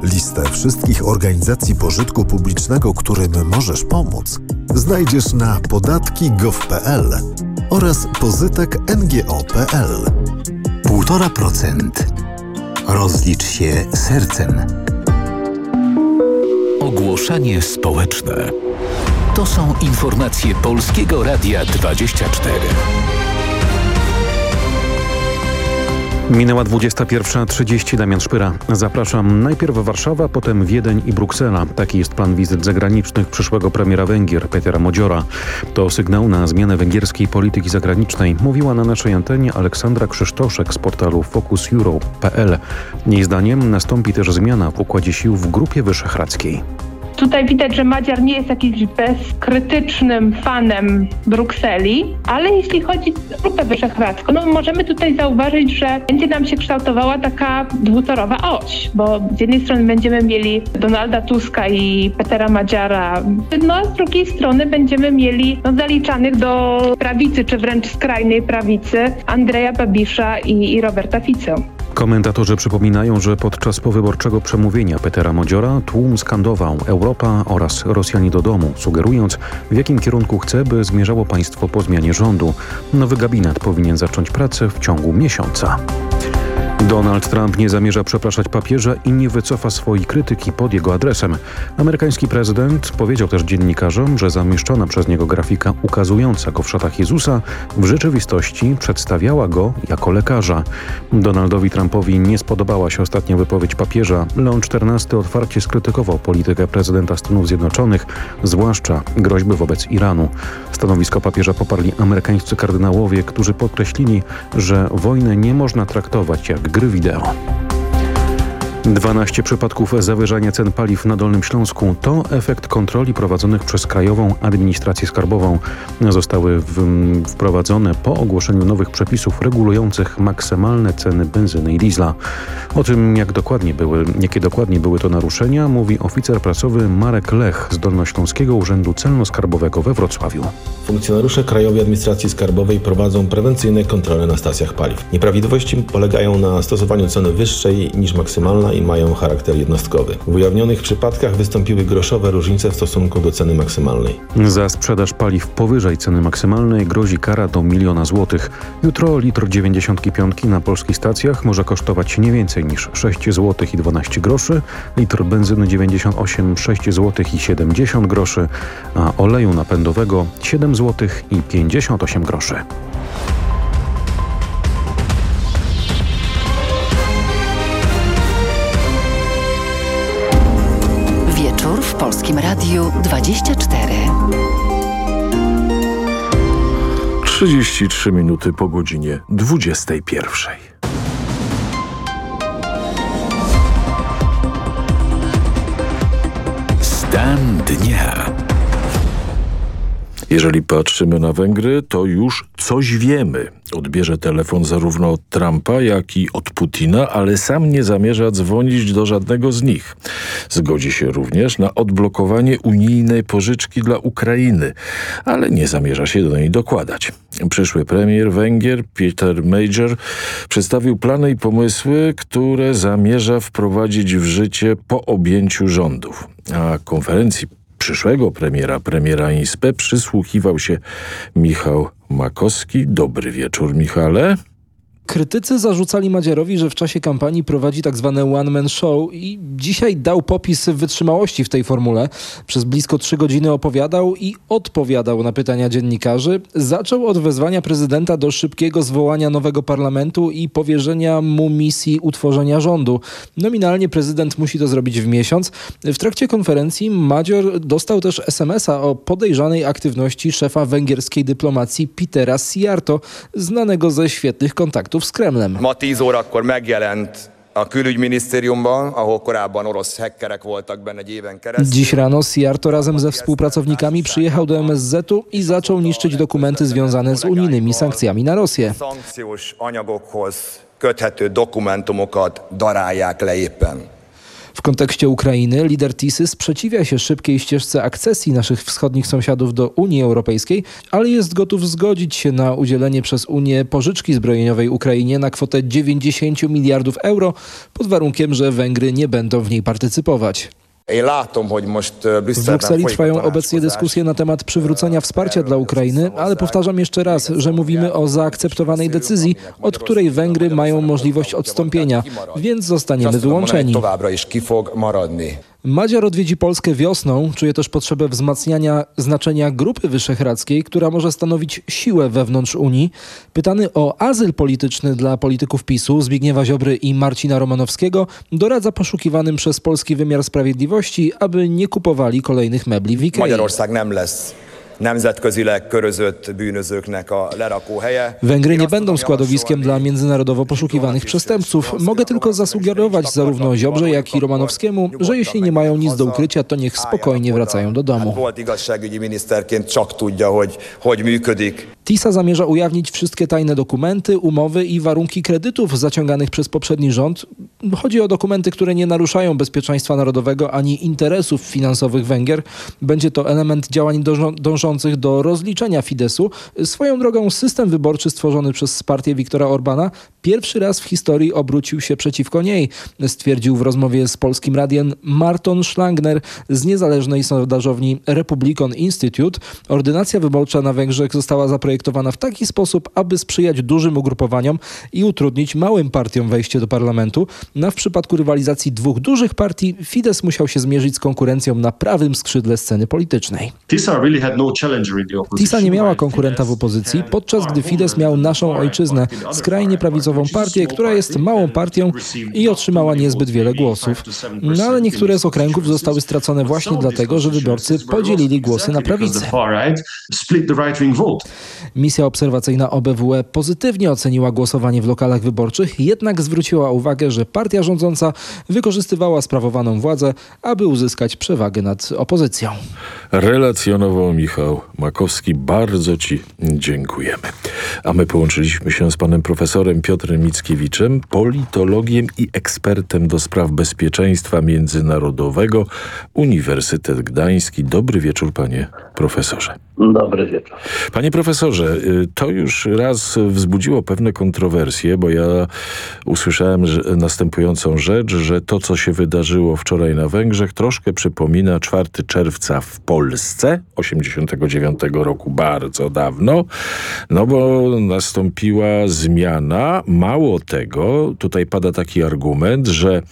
Listę wszystkich organizacji pożytku publicznego, którym możesz pomóc, znajdziesz na podatki.gov.pl oraz pozytek.ngo.pl. 1,5%. Rozlicz się sercem. Ogłoszenie społeczne. To są informacje Polskiego Radia 24. Minęła 21.30, Damian Szpyra. Zapraszam najpierw Warszawa, potem Wiedeń i Bruksela. Taki jest plan wizyt zagranicznych przyszłego premiera Węgier, Petera Modziora. To sygnał na zmianę węgierskiej polityki zagranicznej, mówiła na naszej antenie Aleksandra Krzysztoszek z portalu FocusEuro.pl. Jej zdaniem nastąpi też zmiana w układzie sił w Grupie Wyszehradzkiej. Tutaj widać, że Madziar nie jest jakimś bezkrytycznym fanem Brukseli, ale jeśli chodzi o Grupę Wyszehradzką, no możemy tutaj zauważyć, że będzie nam się kształtowała taka dwutorowa oś, bo z jednej strony będziemy mieli Donalda Tuska i Petera Madziara, no a z drugiej strony będziemy mieli no, zaliczanych do prawicy, czy wręcz skrajnej prawicy Andrzeja Babisza i, i Roberta Ficę. Komentatorzy przypominają, że podczas powyborczego przemówienia Petera Modziora tłum skandował Europa oraz Rosjanie do domu, sugerując w jakim kierunku chce, by zmierzało państwo po zmianie rządu. Nowy gabinet powinien zacząć pracę w ciągu miesiąca. Donald Trump nie zamierza przepraszać papieża i nie wycofa swojej krytyki pod jego adresem. Amerykański prezydent powiedział też dziennikarzom, że zamieszczona przez niego grafika ukazująca go w szatach Jezusa w rzeczywistości przedstawiała go jako lekarza. Donaldowi Trumpowi nie spodobała się ostatnia wypowiedź papieża. Leon XIV otwarcie skrytykował politykę prezydenta Stanów Zjednoczonych, zwłaszcza groźby wobec Iranu. Stanowisko papieża poparli amerykańscy kardynałowie, którzy podkreślili, że wojnę nie można traktować jak gry wideo. 12 przypadków zawyżania cen paliw na Dolnym Śląsku to efekt kontroli prowadzonych przez Krajową Administrację Skarbową. Zostały wprowadzone po ogłoszeniu nowych przepisów regulujących maksymalne ceny benzyny i diesla. O tym, jak dokładnie były, jakie dokładnie były to naruszenia, mówi oficer prasowy Marek Lech z Dolnośląskiego Urzędu Celno-Skarbowego we Wrocławiu. Funkcjonariusze Krajowej Administracji Skarbowej prowadzą prewencyjne kontrole na stacjach paliw. Nieprawidłowości polegają na stosowaniu ceny wyższej niż maksymalna i mają charakter jednostkowy. W ujawnionych przypadkach wystąpiły groszowe różnice w stosunku do ceny maksymalnej. Za sprzedaż paliw powyżej ceny maksymalnej grozi kara do miliona złotych. Jutro litr 95 na polskich stacjach może kosztować nie więcej niż 6 zł i 12 groszy, litr benzyny 98 6 zł i 70 groszy, a oleju napędowego 7 zł i 58 groszy. Radiu 24. 33 minuty po godzinie 21. Stan dnia. Jeżeli patrzymy na Węgry, to już coś wiemy. Odbierze telefon zarówno od Trumpa, jak i od Putina, ale sam nie zamierza dzwonić do żadnego z nich. Zgodzi się również na odblokowanie unijnej pożyczki dla Ukrainy, ale nie zamierza się do niej dokładać. Przyszły premier Węgier Peter Major przedstawił plany i pomysły, które zamierza wprowadzić w życie po objęciu rządów. A konferencji przyszłego premiera, premiera INSPE, przysłuchiwał się Michał Makowski. Dobry wieczór, Michale. Krytycy zarzucali Madziarowi, że w czasie kampanii prowadzi tak zwane one-man show i dzisiaj dał popis wytrzymałości w tej formule. Przez blisko trzy godziny opowiadał i odpowiadał na pytania dziennikarzy. Zaczął od wezwania prezydenta do szybkiego zwołania nowego parlamentu i powierzenia mu misji utworzenia rządu. Nominalnie prezydent musi to zrobić w miesiąc. W trakcie konferencji Madzior dostał też SMS-a o podejrzanej aktywności szefa węgierskiej dyplomacji Petera Siarto, znanego ze świetnych kontaktów z Kremlem. Ma 10 órakor megjelent a külügyminisztériumban, ahol korábban orosz hackerek voltak benne egy éven keresztül. Dziś rano Siarto razem ze współpracownikami przyjechał do MSZ-u i zaczął niszczyć dokumenty związane z unijnymi sankcjami na Rosję. Szankciós anyagokhoz köthető dokumentumokat darálják le éppen. W kontekście Ukrainy lider Tisy sprzeciwia się szybkiej ścieżce akcesji naszych wschodnich sąsiadów do Unii Europejskiej, ale jest gotów zgodzić się na udzielenie przez Unię pożyczki zbrojeniowej Ukrainie na kwotę 90 miliardów euro pod warunkiem, że Węgry nie będą w niej partycypować. W Brukseli trwają obecnie dyskusje na temat przywrócenia wsparcia dla Ukrainy, ale powtarzam jeszcze raz, że mówimy o zaakceptowawanej decyzji, od której Węgry mają możliwość odstąpienia, więc zostaniemy wyłączeni. Madziar odwiedzi Polskę wiosną. Czuje też potrzebę wzmacniania znaczenia Grupy Wyszehradzkiej, która może stanowić siłę wewnątrz Unii. Pytany o azyl polityczny dla polityków PiSu Zbigniewa Ziobry i Marcina Romanowskiego doradza poszukiwanym przez polski wymiar sprawiedliwości, aby nie kupowali kolejnych mebli w Ikei. Magyarország nem lesz nemzetközileg körözött bűnözőknek a lerakóhelye. Węgry nie będą składowiskiem dla międzynarodowo poszukiwanych przestępców. Mogę tylko zasugerować zarówno Ziobrze, jak i Romanowskiemu, że jeśli nie mają nic do ukrycia, to niech spokojnie wracają do domu. Volt igazságügyi miniszterként csak tudja, hogy, hogy működik. TISA zamierza ujawnić wszystkie tajne dokumenty, umowy i warunki kredytów zaciąganych przez poprzedni rząd. Chodzi o dokumenty, które nie naruszają bezpieczeństwa narodowego ani interesów finansowych Węgier. Będzie to element działań dążących do rozliczenia Fidesu. Swoją drogą system wyborczy stworzony przez partię Viktora Orbana pierwszy raz w historii obrócił się przeciwko niej, stwierdził w rozmowie z Polskim Radiem Marton Schlangner z niezależnej sondażowni Republican Institute. Ordynacja wyborcza na Węgrzech została zaprojektowana w taki sposób, aby sprzyjać dużym ugrupowaniom i utrudnić małym partiom wejście do parlamentu. No, w przypadku rywalizacji dwóch dużych partii Fidesz musiał się zmierzyć z konkurencją na prawym skrzydle sceny politycznej. TISA nie miała konkurenta w opozycji, podczas gdy Fidesz miał naszą ojczyznę, skrajnie prawicową partię, która jest małą partią i otrzymała niezbyt wiele głosów. No ale niektóre z okręgów zostały stracone właśnie dlatego, że wyborcy podzielili głosy na prawicę. Misja obserwacyjna OBWE pozytywnie oceniła głosowanie w lokalach wyborczych, jednak zwróciła uwagę, że partia rządząca wykorzystywała sprawowaną władzę, aby uzyskać przewagę nad opozycją. Relacjonował Michał Makowski. Bardzo Ci dziękujemy. A my połączyliśmy się z panem profesorem Piotrem Mickiewiczem, politologiem i ekspertem do spraw bezpieczeństwa międzynarodowego Uniwersytet Gdański. Dobry wieczór, panie profesorze. Dobry wieczór. Panie profesorze, to już raz wzbudziło pewne kontrowersje, bo ja usłyszałem że, następującą rzecz, że to, co się wydarzyło wczoraj na Węgrzech, troszkę przypomina 4 czerwca w Polsce 89 roku, bardzo dawno, no bo nastąpiła zmiana. Mało tego, tutaj pada taki argument, że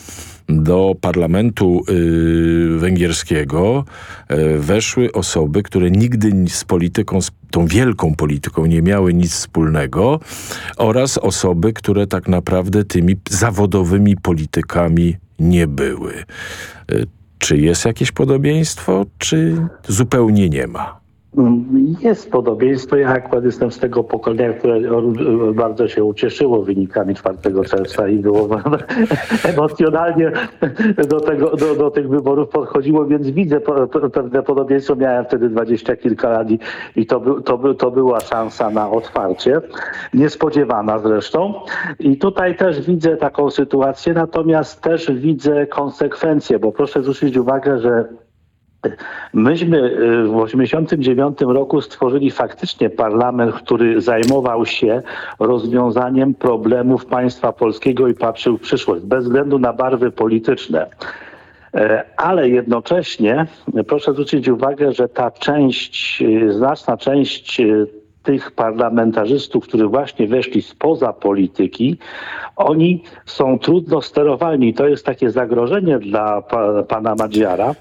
do parlamentu y, węgierskiego y, weszły osoby, które nigdy z polityką, z tą wielką polityką nie miały nic wspólnego oraz osoby, które tak naprawdę tymi zawodowymi politykami nie były. Y, czy jest jakieś podobieństwo, czy zupełnie nie ma? Jest podobieństwo. Ja akurat jestem z tego pokolenia, które bardzo się ucieszyło wynikami 4 czerwca i było (laughs) emocjonalnie do, tego, do, do tych wyborów podchodziło, więc widzę pewne podobieństwo. Miałem wtedy dwadzieścia kilka lat i, to, by, to, by, to była szansa na otwarcie. Niespodziewana zresztą. I tutaj też widzę taką sytuację, natomiast też widzę konsekwencje, bo proszę zwrócić uwagę, że Myśmy w 1989 roku stworzyli faktycznie parlament, który zajmował się rozwiązaniem problemów państwa polskiego i patrzył w przyszłość, bez względu na barwy polityczne. Ale jednocześnie proszę zwrócić uwagę, że ta część, znaczna część tych parlamentarzystów, którzy właśnie weszli spoza polityki, oni są trudno sterowalni. To jest takie zagrożenie dla pa, pana Madziara,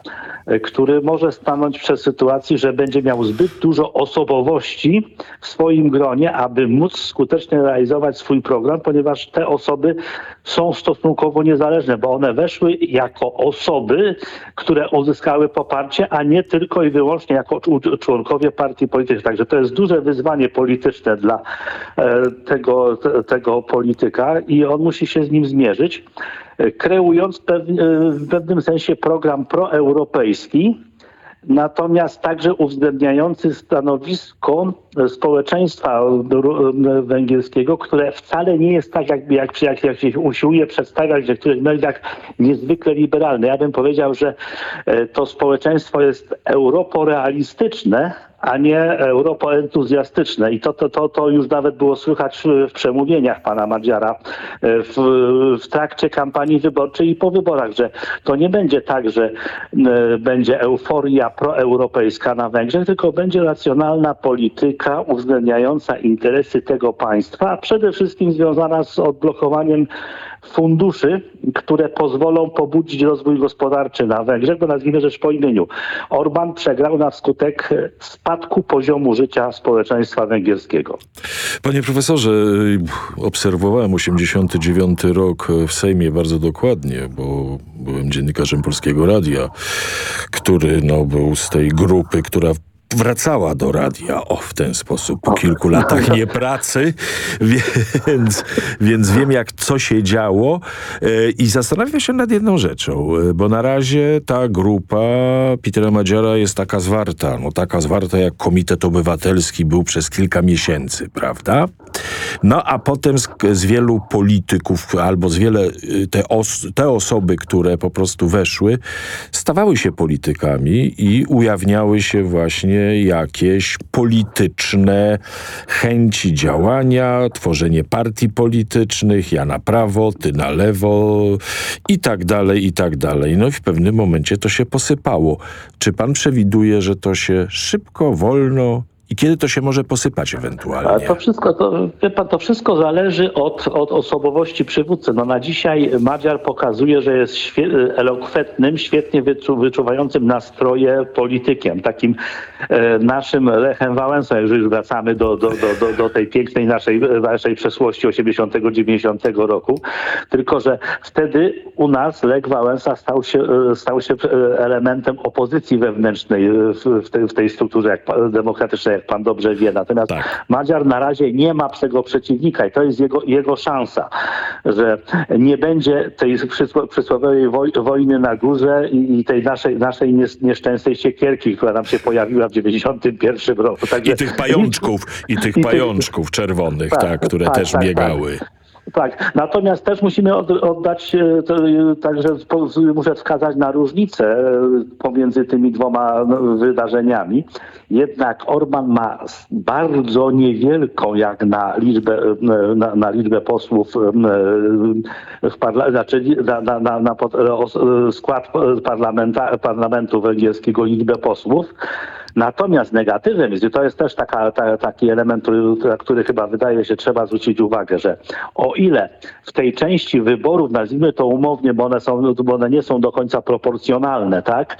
który może stanąć przed sytuacji, że będzie miał zbyt dużo osobowości w swoim gronie, aby móc skutecznie realizować swój program, ponieważ te osoby są stosunkowo niezależne, bo one weszły jako osoby, które uzyskały poparcie, a nie tylko i wyłącznie jako członkowie partii politycznej. Także to jest duże wyzwanie polityczne dla e, tego, tego polityka i on musi się z nim zmierzyć, e, kreując w pewnym sensie program proeuropejski, natomiast także uwzględniający stanowisko społeczeństwa węgierskiego, które wcale nie jest tak, jakby jak, jak, jak się usiłuje przedstawiać w niektórych mediach niezwykle liberalne. Ja bym powiedział, że e, to społeczeństwo jest europorealistyczne, a nie europoentuzjastyczne. I to, to, to, to już nawet było słychać w przemówieniach pana Madziara e, w, w trakcie kampanii wyborczej i po wyborach, że to nie będzie tak, że e, będzie euforia proeuropejska na Węgrzech, tylko będzie racjonalna polityka uwzględniająca interesy tego państwa, a przede wszystkim związana z odblokowaniem funduszy, które pozwolą pobudzić rozwój gospodarczy na Węgrzech, bo nazwijmy rzecz po imieniu. Orban przegrał na skutek spadku poziomu życia społeczeństwa węgierskiego. Panie profesorze, obserwowałem 89 rok w Sejmie bardzo dokładnie, bo byłem dziennikarzem Polskiego Radia, który no, był z tej grupy, która wracała do radia o w ten sposób po kilku latach (laughs) niepracy, więc, więc wiem jak co się działo e, i zastanawiam się nad jedną rzeczą, e, bo na razie ta grupa Petera Madziara jest taka zwarta, no taka zwarta jak Komitet Obywatelski był przez kilka miesięcy, prawda? No a potem z, z wielu polityków albo z wiele y, te, os, te osoby, które po prostu weszły, stawały się politykami i ujawniały się właśnie jakieś polityczne chęci działania, tworzenie partii politycznych, ja na prawo, ty na lewo i tak dalej, i tak dalej. No i w pewnym momencie to się posypało. Czy pan przewiduje, że to się szybko, wolno i kiedy to się może posypać ewentualnie? To wszystko, to, pan, to wszystko zależy od, od osobowości przywódcy. No na dzisiaj Madziar pokazuje, że jest świe elokwentnym, świetnie wyczu wyczuwającym nastroje politykiem. Takim e, naszym Lechem Wałęsą, jeżeli już wracamy do, do, do, do, do tej pięknej naszej, naszej przeszłości 80-90 roku. Tylko, że wtedy u nas Lech Wałęsa stał się, e, stał się e, elementem opozycji wewnętrznej w, w, tej, w tej strukturze demokratycznej, jak pan dobrze wie. Natomiast tak. Madziar na razie nie ma tego przeciwnika i to jest jego, jego szansa, że nie będzie tej przysłowiowej wojny na górze i tej naszej, naszej nieszczęsnej siekierki, która nam się pojawiła w 91 roku. Także... I tych pajączków, i tych pajączków czerwonych, tak, tak które tak, też tak, biegały. Tak. Natomiast też musimy oddać, e, także muszę wskazać na różnicę e, pomiędzy tymi dwoma no, wydarzeniami. Jednak Orban ma bardzo niewielką jak na liczbę, e, na, na liczbę posłów w parla znaczy na, na, na, na skład parlamenta, parlamentu węgierskiego liczbę posłów. Natomiast negatywem jest, i to jest też taka, ta, taki element, który, który chyba wydaje się trzeba zwrócić uwagę, że o ile w tej części wyborów, nazwijmy to umownie, bo one, są, bo one nie są do końca proporcjonalne, tak?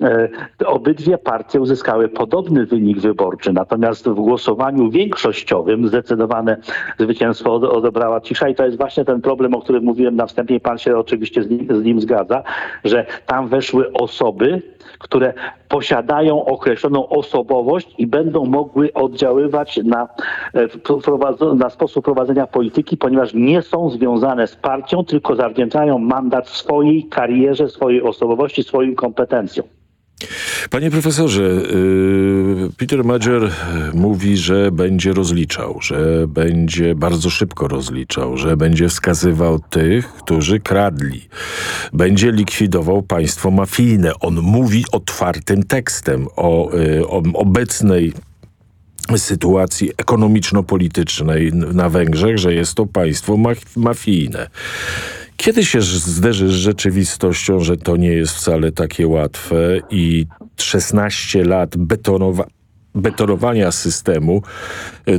E, obydwie partie uzyskały podobny wynik wyborczy, natomiast w głosowaniu większościowym zdecydowane zwycięstwo odebrała cisza i to jest właśnie ten problem, o którym mówiłem na wstępie pan się oczywiście z nim, z nim zgadza, że tam weszły osoby, które posiadają określoną osobowość i będą mogły oddziaływać na, e, na sposób prowadzenia polityki, ponieważ nie są związane z partią, tylko zawdzięczają mandat swojej karierze, swojej osobowości, swoim kompetencjom. Panie profesorze, y, Peter Madzier mówi, że będzie rozliczał, że będzie bardzo szybko rozliczał, że będzie wskazywał tych, którzy kradli. Będzie likwidował państwo mafijne. On mówi otwartym tekstem o, y, o obecnej sytuacji ekonomiczno-politycznej na Węgrzech, że jest to państwo mafijne. Kiedy się zderzy z rzeczywistością, że to nie jest wcale takie łatwe i 16 lat betonowa betonowania systemu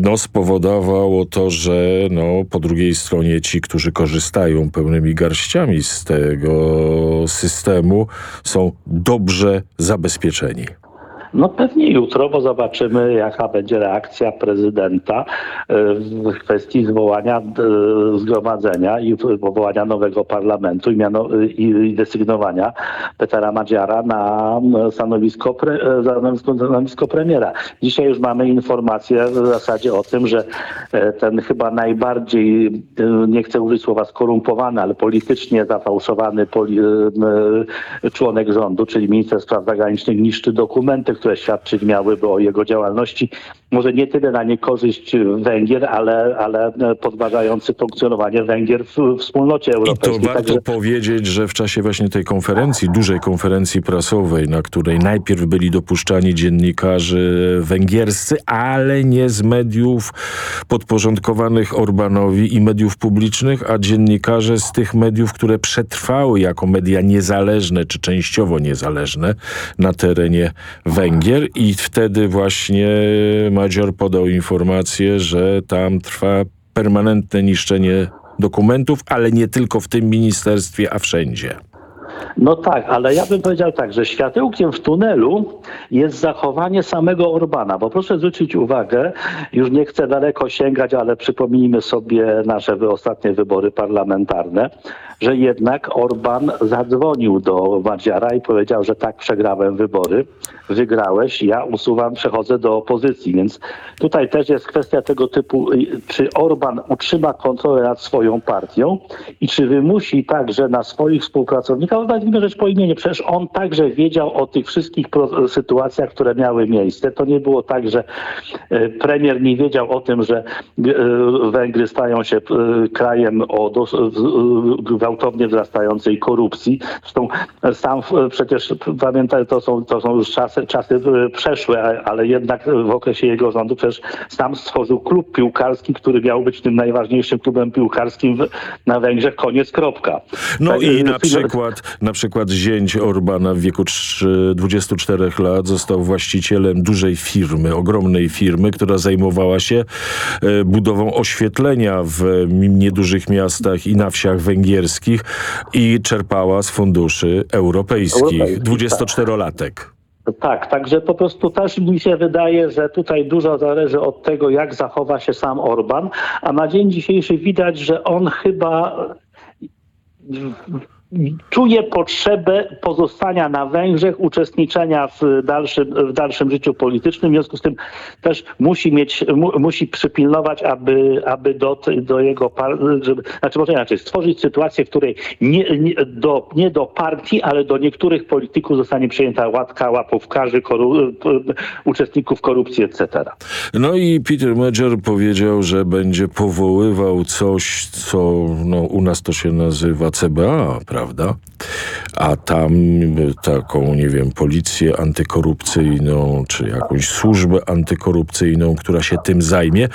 no, spowodowało to, że no, po drugiej stronie ci, którzy korzystają pełnymi garściami z tego systemu są dobrze zabezpieczeni. No pewnie jutro, bo zobaczymy jaka będzie reakcja prezydenta e, w kwestii zwołania e, zgromadzenia i powołania nowego parlamentu i, miano, i desygnowania Petera Madziara na stanowisko, pre, stanowisko, premiera. Dzisiaj już mamy informację w zasadzie o tym, że e, ten chyba najbardziej, nie chcę użyć słowa skorumpowany, ale politycznie zafałszowany poli, członek rządu, czyli minister spraw zagranicznych niszczy dokumenty, które świadczyć miałyby o jego działalności. Może nie tyle na niekorzyść Węgier, ale, ale podważający funkcjonowanie Węgier w wspólnocie europejskiej. I to warto Także... powiedzieć, że w czasie właśnie tej konferencji, dużej konferencji prasowej, na której najpierw byli dopuszczani dziennikarze węgierscy, ale nie z mediów podporządkowanych Orbanowi i mediów publicznych, a dziennikarze z tych mediów, które przetrwały jako media niezależne czy częściowo niezależne na terenie Węgier i wtedy właśnie Madzior podał informację, że tam trwa permanentne niszczenie dokumentów, ale nie tylko w tym ministerstwie, a wszędzie. No tak, ale ja bym powiedział tak, że światełkiem w tunelu jest zachowanie samego Orbana, bo proszę zwrócić uwagę, już nie chcę daleko sięgać, ale przypomnijmy sobie nasze ostatnie wybory parlamentarne, że jednak Orban zadzwonił do Madziara i powiedział, że tak, przegrałem wybory, wygrałeś, ja usuwam, przechodzę do opozycji. Więc tutaj też jest kwestia tego typu, czy Orban utrzyma kontrolę nad swoją partią i czy wymusi także na swoich współpracownikach, nazwijmy rzecz po imieniu, przecież on także wiedział o tych wszystkich sytuacjach, które miały miejsce. To nie było tak, że e, premier nie wiedział o tym, że e, Węgry stają się e, krajem o gwałtownie wzrastającej korupcji. Zresztą sam przecież pamiętaj, to są, to są już czasy, czasy przeszłe, ale jednak w okresie jego rządu przecież sam stworzył klub piłkarski, który miał być tym najważniejszym klubem piłkarskim na Węgrzech. Koniec, kropka. No tak, i na przykład, na przykład zięć Orbana w wieku 24 lat został właścicielem dużej firmy, ogromnej firmy, która zajmowała się e, budową oświetlenia w niedużych miastach i na wsiach węgierskich i czerpała z funduszy europejskich. 24-latek. Tak, także po prostu też mi się wydaje, że tutaj dużo zależy od tego, jak zachowa się sam Orban, a na dzień dzisiejszy widać, że on chyba czuje potrzebę pozostania na Węgrzech, uczestniczenia w dalszym, w dalszym życiu politycznym. W związku z tym też musi mieć, mu, musi przypilnować, aby, aby do, do jego, żeby, znaczy może inaczej, stworzyć sytuację, w której nie, nie, do, nie do partii, ale do niektórych polityków zostanie przyjęta łatka łapówkarzy, koru, uczestników korupcji, etc. No i Peter Major powiedział, że będzie powoływał coś, co no, u nas to się nazywa CBA, prawda? Prawda? A tam taką, nie wiem, policję antykorupcyjną, czy jakąś służbę antykorupcyjną, która się tym zajmie.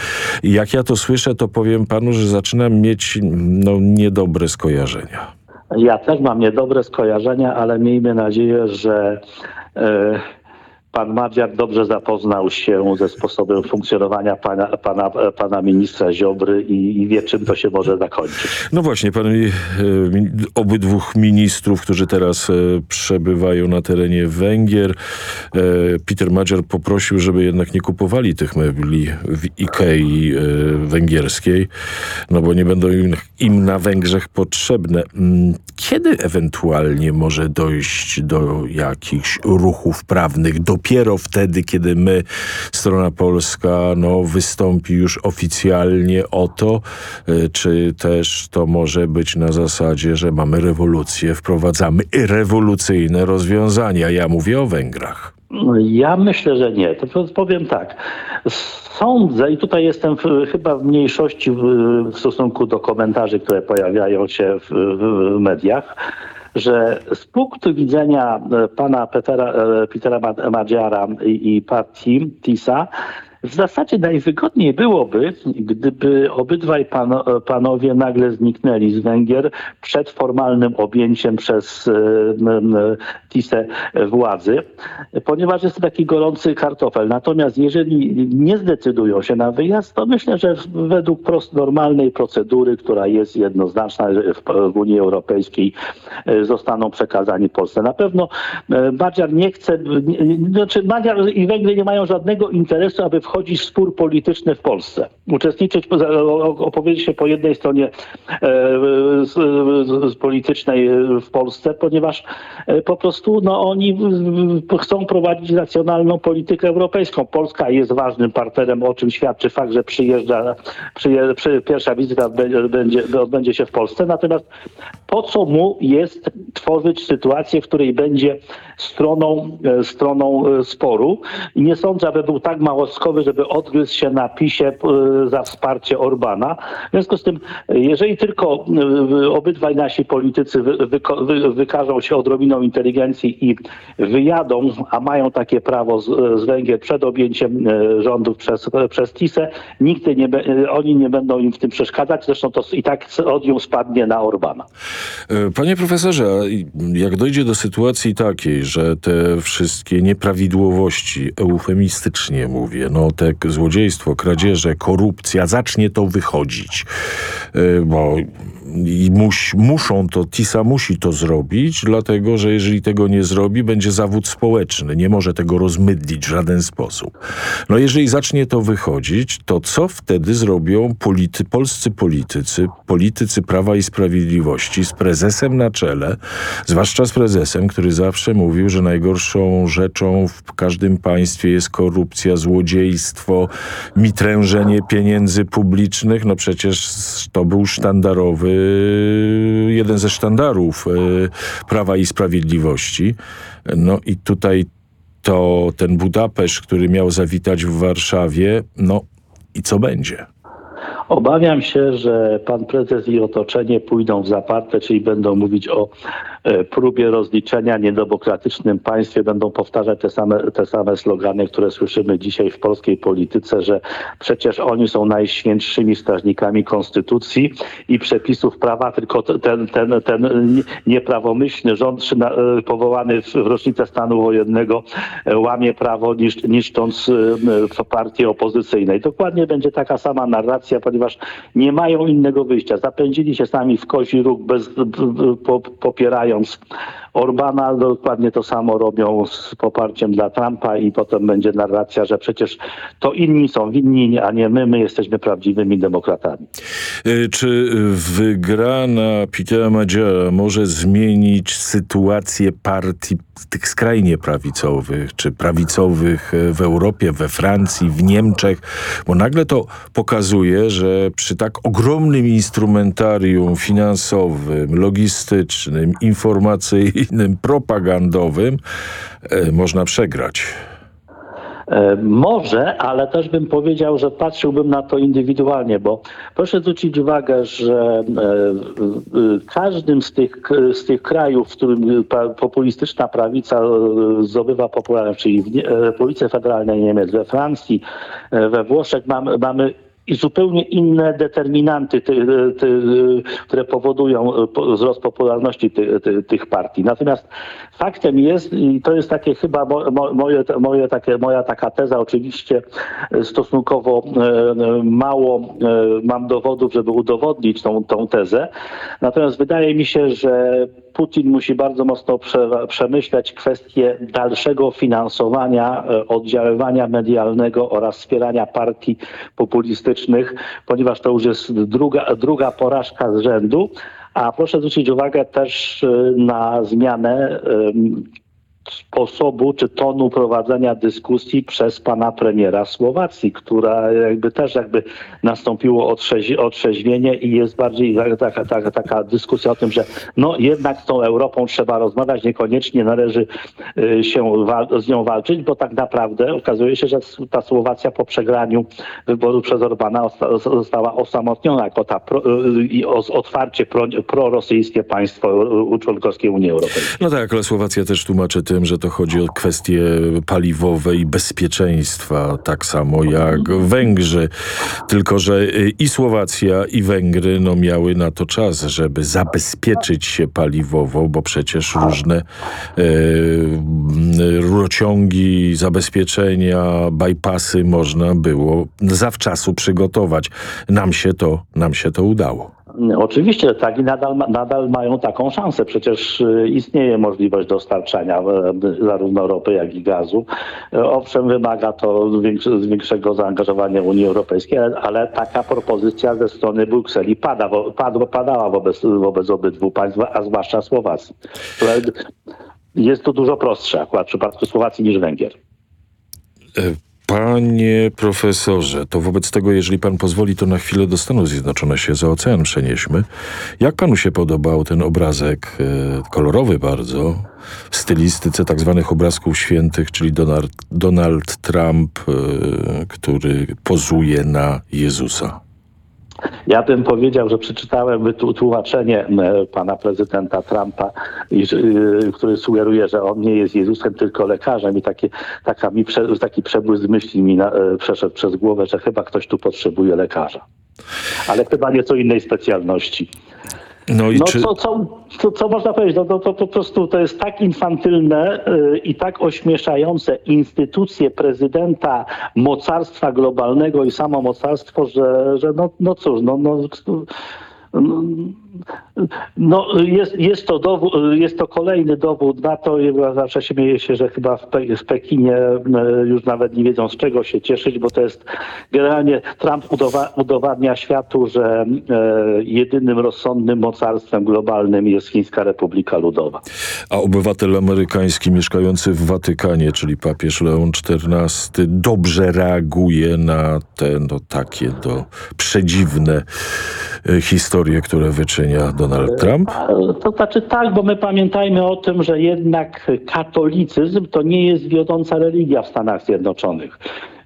I jak ja to słyszę, to powiem panu, że zaczynam mieć no, niedobre skojarzenia. Ja też mam niedobre skojarzenia, ale miejmy nadzieję, że... Yy pan Madziak dobrze zapoznał się ze sposobem funkcjonowania pana, pana, pana ministra Ziobry i, i wie, czym to się może zakończyć. No właśnie, pan e, obydwóch ministrów, którzy teraz e, przebywają na terenie Węgier, e, Peter Madziar poprosił, żeby jednak nie kupowali tych mebli w Ikei e, węgierskiej, no bo nie będą im, im na Węgrzech potrzebne. Mm, kiedy ewentualnie może dojść do jakichś ruchów prawnych, do dopiero wtedy, kiedy my, strona polska, no, wystąpi już oficjalnie o to, e, czy też to może być na zasadzie, że mamy rewolucję, wprowadzamy rewolucyjne rozwiązania. Ja mówię o Węgrach. No, ja myślę, że nie. To powiem tak. Sądzę, i tutaj jestem w, chyba w mniejszości w, w, stosunku do komentarzy, które pojawiają się w, w mediach, że z punktu widzenia e, pana Petera, e, Petera Madziara i, i partii TISA w zasadzie najwygodniej byłoby, gdyby obydwaj pano, panowie nagle zniknęli z Węgier przed formalnym objęciem przez TISę władzy, ponieważ jest to taki gorący kartofel. Natomiast jeżeli nie zdecydują się na wyjazd, to myślę, że według prost, normalnej procedury, która jest jednoznaczna w, w Unii Europejskiej, zostaną przekazani Polsce. Na pewno Madziar nie chce, znaczy Madziar i Węgry nie mają żadnego interesu, aby wchodzić w spór polityczny w Polsce. Uczestniczyć, opowiedzieć się po jednej stronie e, z, z politycznej w Polsce, ponieważ e, po prostu no, oni chcą prowadzić racjonalną politykę europejską. Polska jest ważnym partnerem, o czym świadczy fakt, że przyjeżdża, przyje, przy, pierwsza wizyta będzie, odbędzie się w Polsce. Natomiast po co mu jest tworzyć sytuację, w której będzie stroną, e, stroną sporu? Nie sądzę, aby był tak małostkowy, żeby odgryzł się na PiSie za wsparcie Orbana. W związku z tym, jeżeli tylko obydwaj nasi politycy wy, wy, wykażą się odrobiną inteligencji i wyjadą, a mają takie prawo z, z Węgier przed objęciem rządów przez, przez TISę, nikt nie, oni nie będą im w tym przeszkadzać, zresztą to i tak odium spadnie na Orbana. Panie profesorze, jak dojdzie do sytuacji takiej, że te wszystkie nieprawidłowości, eufemistycznie mówię, no te złodziejstwo, kradzieże, korupcja, zacznie to wychodzić, bo i mus, muszą to, TISA musi to zrobić, dlatego, że jeżeli tego nie zrobi, będzie zawód społeczny. Nie może tego rozmydlić w żaden sposób. No jeżeli zacznie to wychodzić, to co wtedy zrobią polity, polscy politycy, politycy Prawa i Sprawiedliwości z prezesem na czele, zwłaszcza z prezesem, który zawsze mówił, że najgorszą rzeczą w każdym państwie jest korupcja, złodziejstwo, mitrężenie pieniędzy publicznych. No przecież to był sztandarowy jeden ze sztandarów Prawa i Sprawiedliwości. No i tutaj to ten Budapeszt, który miał zawitać w Warszawie, no i co będzie? Obawiam się, że pan prezes i otoczenie pójdą w zaparte, czyli będą mówić o próbie rozliczenia niedemokratycznym państwie będą powtarzać te same, te same slogany, które słyszymy dzisiaj w polskiej polityce, że przecież oni są najświętszymi strażnikami konstytucji i przepisów prawa, tylko ten, ten, ten nieprawomyślny rząd powołany w rocznicę stanu wojennego łamie prawo niszcząc partie opozycyjne. I dokładnie będzie taka sama narracja, ponieważ nie mają innego wyjścia. Zapędzili się sami w kozi róg, bez, popierając films Orbana. Dokładnie to samo robią z poparciem dla Trumpa i potem będzie narracja, że przecież to inni są winni, a nie my, my jesteśmy prawdziwymi demokratami. Czy wygrana Petera Madziara może zmienić sytuację partii tych skrajnie prawicowych, czy prawicowych w Europie, we Francji, w Niemczech? Bo nagle to pokazuje, że przy tak ogromnym instrumentarium finansowym, logistycznym, informacyjnym, propagandowym e, można przegrać. Może, ale też bym powiedział, że patrzyłbym na to indywidualnie, bo proszę zwrócić uwagę, że w każdym z tych, z tych krajów, w którym populistyczna prawica zdobywa popularność, czyli w Republice Federalnej Niemiec, we Francji, we Włoszech mamy, mamy i zupełnie inne determinanty, ty, ty, które powodują wzrost popularności ty, tych partii. Natomiast faktem jest, i to jest takie chyba moje, moje takie, moja taka teza, oczywiście stosunkowo mało mam dowodów, żeby udowodnić tą, tą tezę. Natomiast wydaje mi się, że Putin musi bardzo mocno prze, przemyśleć kwestię dalszego finansowania, oddziaływania medialnego oraz wspierania partii populistycznych, ponieważ to już jest druga, druga porażka z rzędu. A proszę zwrócić uwagę też na zmianę sposobu czy tonu prowadzenia dyskusji przez pana premiera Słowacji, która jakby też jakby nastąpiło otrzeź otrzeźwienie i jest bardziej taka, taka, taka dyskusja o tym, że no jednak z tą Europą trzeba rozmawiać, niekoniecznie należy się z nią walczyć, bo tak naprawdę okazuje się, że ta Słowacja po przegraniu wyborów przez Orbana została osamotniona jako ta pro, i otwarcie pro, prorosyjskie państwo członkowskie Unii Europejskiej. No tak, ale Słowacja też tłumaczy tym, że to chodzi o kwestie paliwowe i bezpieczeństwa, tak samo jak Węgrzy. Tylko, że y, i Słowacja, i Węgry no, miały na to czas, żeby zabezpieczyć się paliwowo, bo przecież różne y, rurociągi, zabezpieczenia, bypassy można było zawczasu przygotować. Nam się to, nam się to udało. Oczywiście tak i nadal, nadal mają taką szansę. Przecież y, istnieje możliwość dostarczania y, zarówno ropy, jak i gazu. Y, owszem, wymaga to większego zaangażowania Unii Europejskiej, ale taka propozycja ze strony Brukseli pada, padała wobec, wobec obydwu państw, a zwłaszcza Słowacji. Jest to dużo prostsze akurat w przypadku Słowacji niż Węgier. Panie profesorze, to wobec tego, jeżeli pan pozwoli, to na chwilę do Stanów Zjednoczonych się za ocean przenieśmy. Jak panu się podobał ten obrazek, e, kolorowy bardzo, w stylistyce tak zwanych obrazków świętych, czyli Donald, Donald Trump, e, który pozuje na Jezusa? Ja bym powiedział, że przeczytałem tłumaczenie pana prezydenta Trumpa, y, który sugeruje, że on nie jest Jezusem, tylko lekarzem i taki, taka mi, taki przebłysk myśli mi na, e, przeszedł przez głowę, że chyba ktoś tu potrzebuje lekarza. Ale chyba nieco innej specjalności. No, i no czy... co, co, co, co, można powiedzieć? No, to, to, po prostu to jest tak infantylne yy, i tak ośmieszające instytucje prezydenta mocarstwa globalnego i samo mocarstwo, że, że no, no cóż, no, no, no no, jest, jest, to dowód, jest to kolejny dowód na to, ja zawsze śmieję się, że chyba w, Pe w, Pekinie już nawet nie wiedzą z czego się cieszyć, bo to jest generalnie Trump udowa udowadnia światu, że e, jedynym rozsądnym mocarstwem globalnym jest Chińska Republika Ludowa. A obywatel amerykański mieszkający w Watykanie, czyli papież Leon XIV, dobrze reaguje na te no, takie do przedziwne e, historie, które wyczynia Donald Trump? To znaczy tak, bo my pamiętajmy o tym, że jednak katolicyzm to nie jest wiodąca religia w Stanach Zjednoczonych.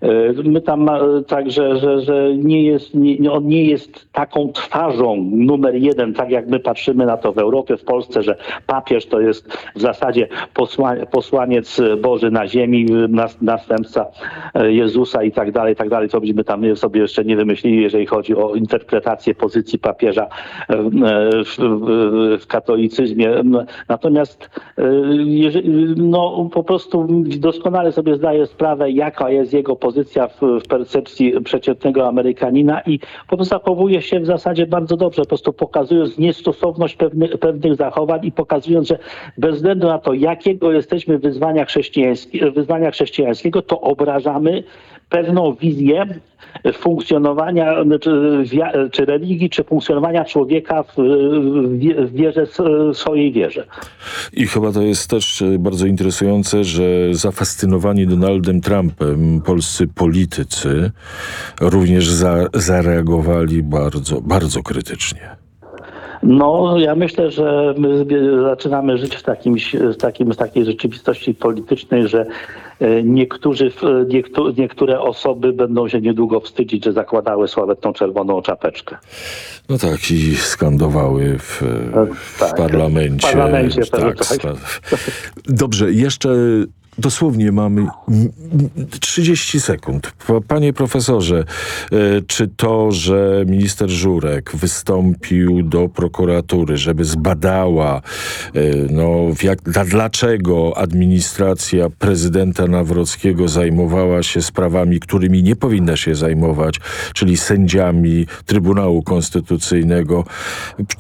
E, my tam także, że, że nie jest, nie, on nie jest taką twarzą numer jeden, tak jak my patrzymy na to w Europie, w Polsce, że papież to jest w zasadzie posłaniec Boży na ziemi, następca e, Jezusa i tak dalej, i tak dalej, co byśmy tam sobie jeszcze nie wymyślili, jeżeli chodzi o interpretację pozycji papieża e, w, w, w katolicyzmie. Natomiast no, po prostu doskonale sobie zdaję sprawę, jaka jest jego pozycja pozycja w, w percepcji przeciętnego Amerykanina i zachowuje się w zasadzie bardzo dobrze, po prostu pokazując niestosowność pewnych, pewnych zachowań i pokazując, że bez względu na to, jakiego jesteśmy wyzwania, wyznania chrześcijańskiego, to obrażamy pewną wizję funkcjonowania czy, czy religii, czy funkcjonowania człowieka w, w wierze, swojej wierze. I chyba to jest też bardzo interesujące, że zafascynowani Donaldem Trumpem polscy politycy również za, zareagowali bardzo, bardzo krytycznie. No, ja myślę, że my zaczynamy żyć w, takim, w, takim, w takiej rzeczywistości politycznej, że e, niektórzy, niektóre osoby będą się niedługo wstydzić, że zakładały sławetną czerwoną czapeczkę. No tak, i skandowały w, e, w tak, parlamencie. W parlamencie tak, tak. Dobrze, jeszcze Dosłownie mamy 30 sekund. Panie profesorze, e, czy to, że minister Żurek wystąpił do prokuratury, żeby zbadała, e, no, jak, dlaczego administracja prezydenta Nawrockiego zajmowała się sprawami, którymi nie powinna się zajmować, czyli sędziami Trybunału Konstytucyjnego,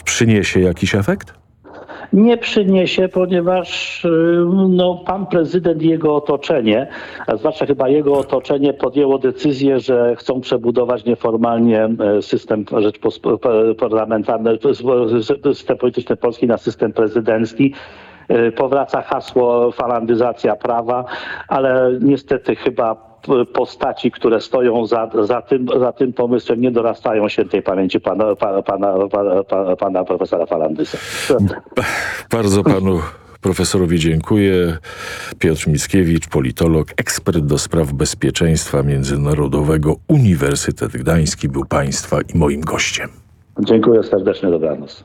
przyniesie jakiś efekt? Nie przyniesie, ponieważ y, no, pan prezydent i jego otoczenie, a zwłaszcza chyba jego otoczenie podjęło decyzję, że chcą przebudować nieformalnie e, system parlamentarny, system polityczny Polski na system prezydencki. E, powraca hasło falandyzacja prawa, ale niestety chyba postaci, które stoją za, za, tym, za tym pomysłem, nie dorastają świętej pamięci pana, pana, pana, pana, pana profesora Falandysa. Bardzo panu profesorowi dziękuję. Piotr Mickiewicz, politolog, ekspert do spraw bezpieczeństwa międzynarodowego, Uniwersytet Gdański był państwa i moim gościem. Dziękuję serdecznie, dobranoc.